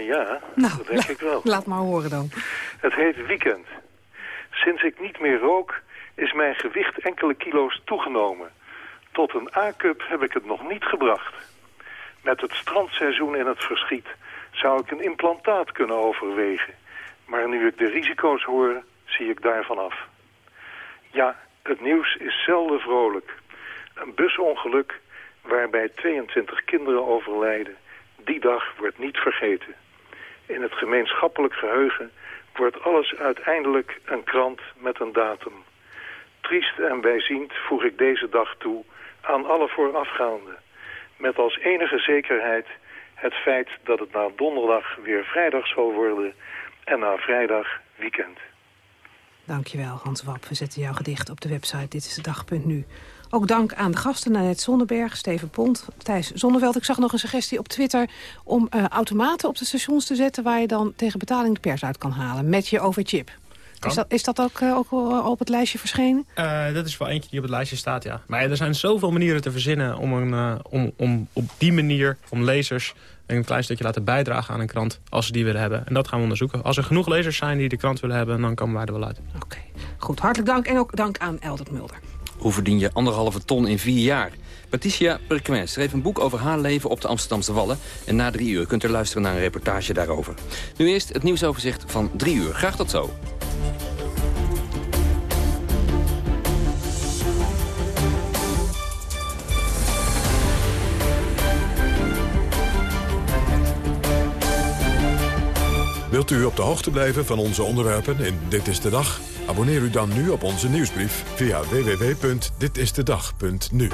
[SPEAKER 30] ja,
[SPEAKER 8] Nou,
[SPEAKER 30] dat denk ik wel.
[SPEAKER 8] Laat maar horen dan.
[SPEAKER 30] Het heet Weekend. Sinds ik niet meer rook, is mijn gewicht enkele kilo's toegenomen. Tot een A-cup heb ik het nog niet gebracht. Met het strandseizoen in het verschiet zou ik een implantaat kunnen overwegen. Maar nu ik de risico's hoor, zie ik daarvan af. Ja, het nieuws is zelden vrolijk. Een busongeluk waarbij 22 kinderen overlijden. Die dag wordt niet vergeten. In het gemeenschappelijk geheugen wordt alles uiteindelijk een krant met een datum. Triest en bijziend voeg ik deze dag toe aan alle voorafgaande. Met als enige zekerheid het feit dat het na donderdag weer vrijdag zal worden en na vrijdag weekend.
[SPEAKER 8] Dankjewel, Hans Wap. We zetten jouw gedicht op de website Dit is de Dag.nu. Ook dank aan de gasten, Nanette Zonneberg, Steven Pont, Thijs Zonneveld. Ik zag nog een suggestie op Twitter om eh, automaten op de stations te zetten... waar je dan tegen betaling de pers uit kan halen met je overchip. Is dat, is dat ook, eh, ook al op het lijstje verschenen?
[SPEAKER 12] Eh, dat is wel eentje die op het lijstje staat, ja. Maar er zijn zoveel manieren te verzinnen om, een, eh, om, om op die manier, om lezers een klein stukje laten bijdragen aan een krant als ze die willen hebben. En dat gaan we onderzoeken. Als er genoeg lezers zijn die de krant willen hebben, dan komen wij er wel uit.
[SPEAKER 8] Goed, hartelijk dank en ook dank aan Eldert Mulder.
[SPEAKER 11] Hoe verdien je anderhalve ton in vier jaar? Patricia Perquin schreef een boek over haar leven op de Amsterdamse Wallen. En na drie uur kunt u luisteren naar een reportage daarover. Nu eerst het nieuwsoverzicht van drie uur. Graag tot zo.
[SPEAKER 1] Wilt u op de hoogte blijven van onze onderwerpen in Dit is de Dag? Abonneer u dan nu op onze nieuwsbrief via www.ditistedag.nu.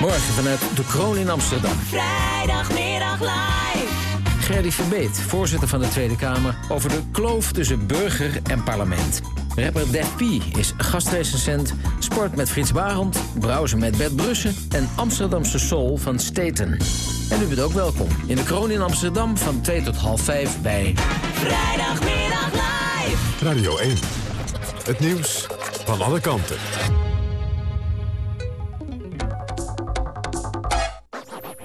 [SPEAKER 31] Morgen vanuit de Kroon in Amsterdam.
[SPEAKER 32] Vrijdagmiddag live.
[SPEAKER 31] Gerdy Verbeet, voorzitter van de Tweede Kamer... over de kloof tussen burger en parlement. Rapper Def P is gastrecensent, sport met Frits Barend... browsen met Bert Brussen en Amsterdamse Soul van Staten. En u bent ook welkom in de Kroon in Amsterdam van 2 tot half 5 bij...
[SPEAKER 32] Vrijdagmiddag live.
[SPEAKER 1] Radio 1. Het nieuws van alle kanten.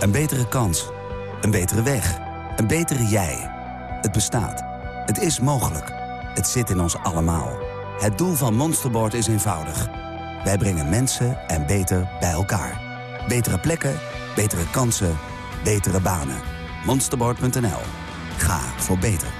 [SPEAKER 33] Een betere kans. Een betere weg. Een betere jij. Het bestaat. Het is mogelijk. Het zit in ons allemaal. Het doel van Monsterboard is eenvoudig. Wij brengen mensen en beter bij elkaar. Betere plekken, betere kansen, betere banen. Monsterboard.nl. Ga voor beter.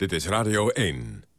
[SPEAKER 1] Dit is Radio 1.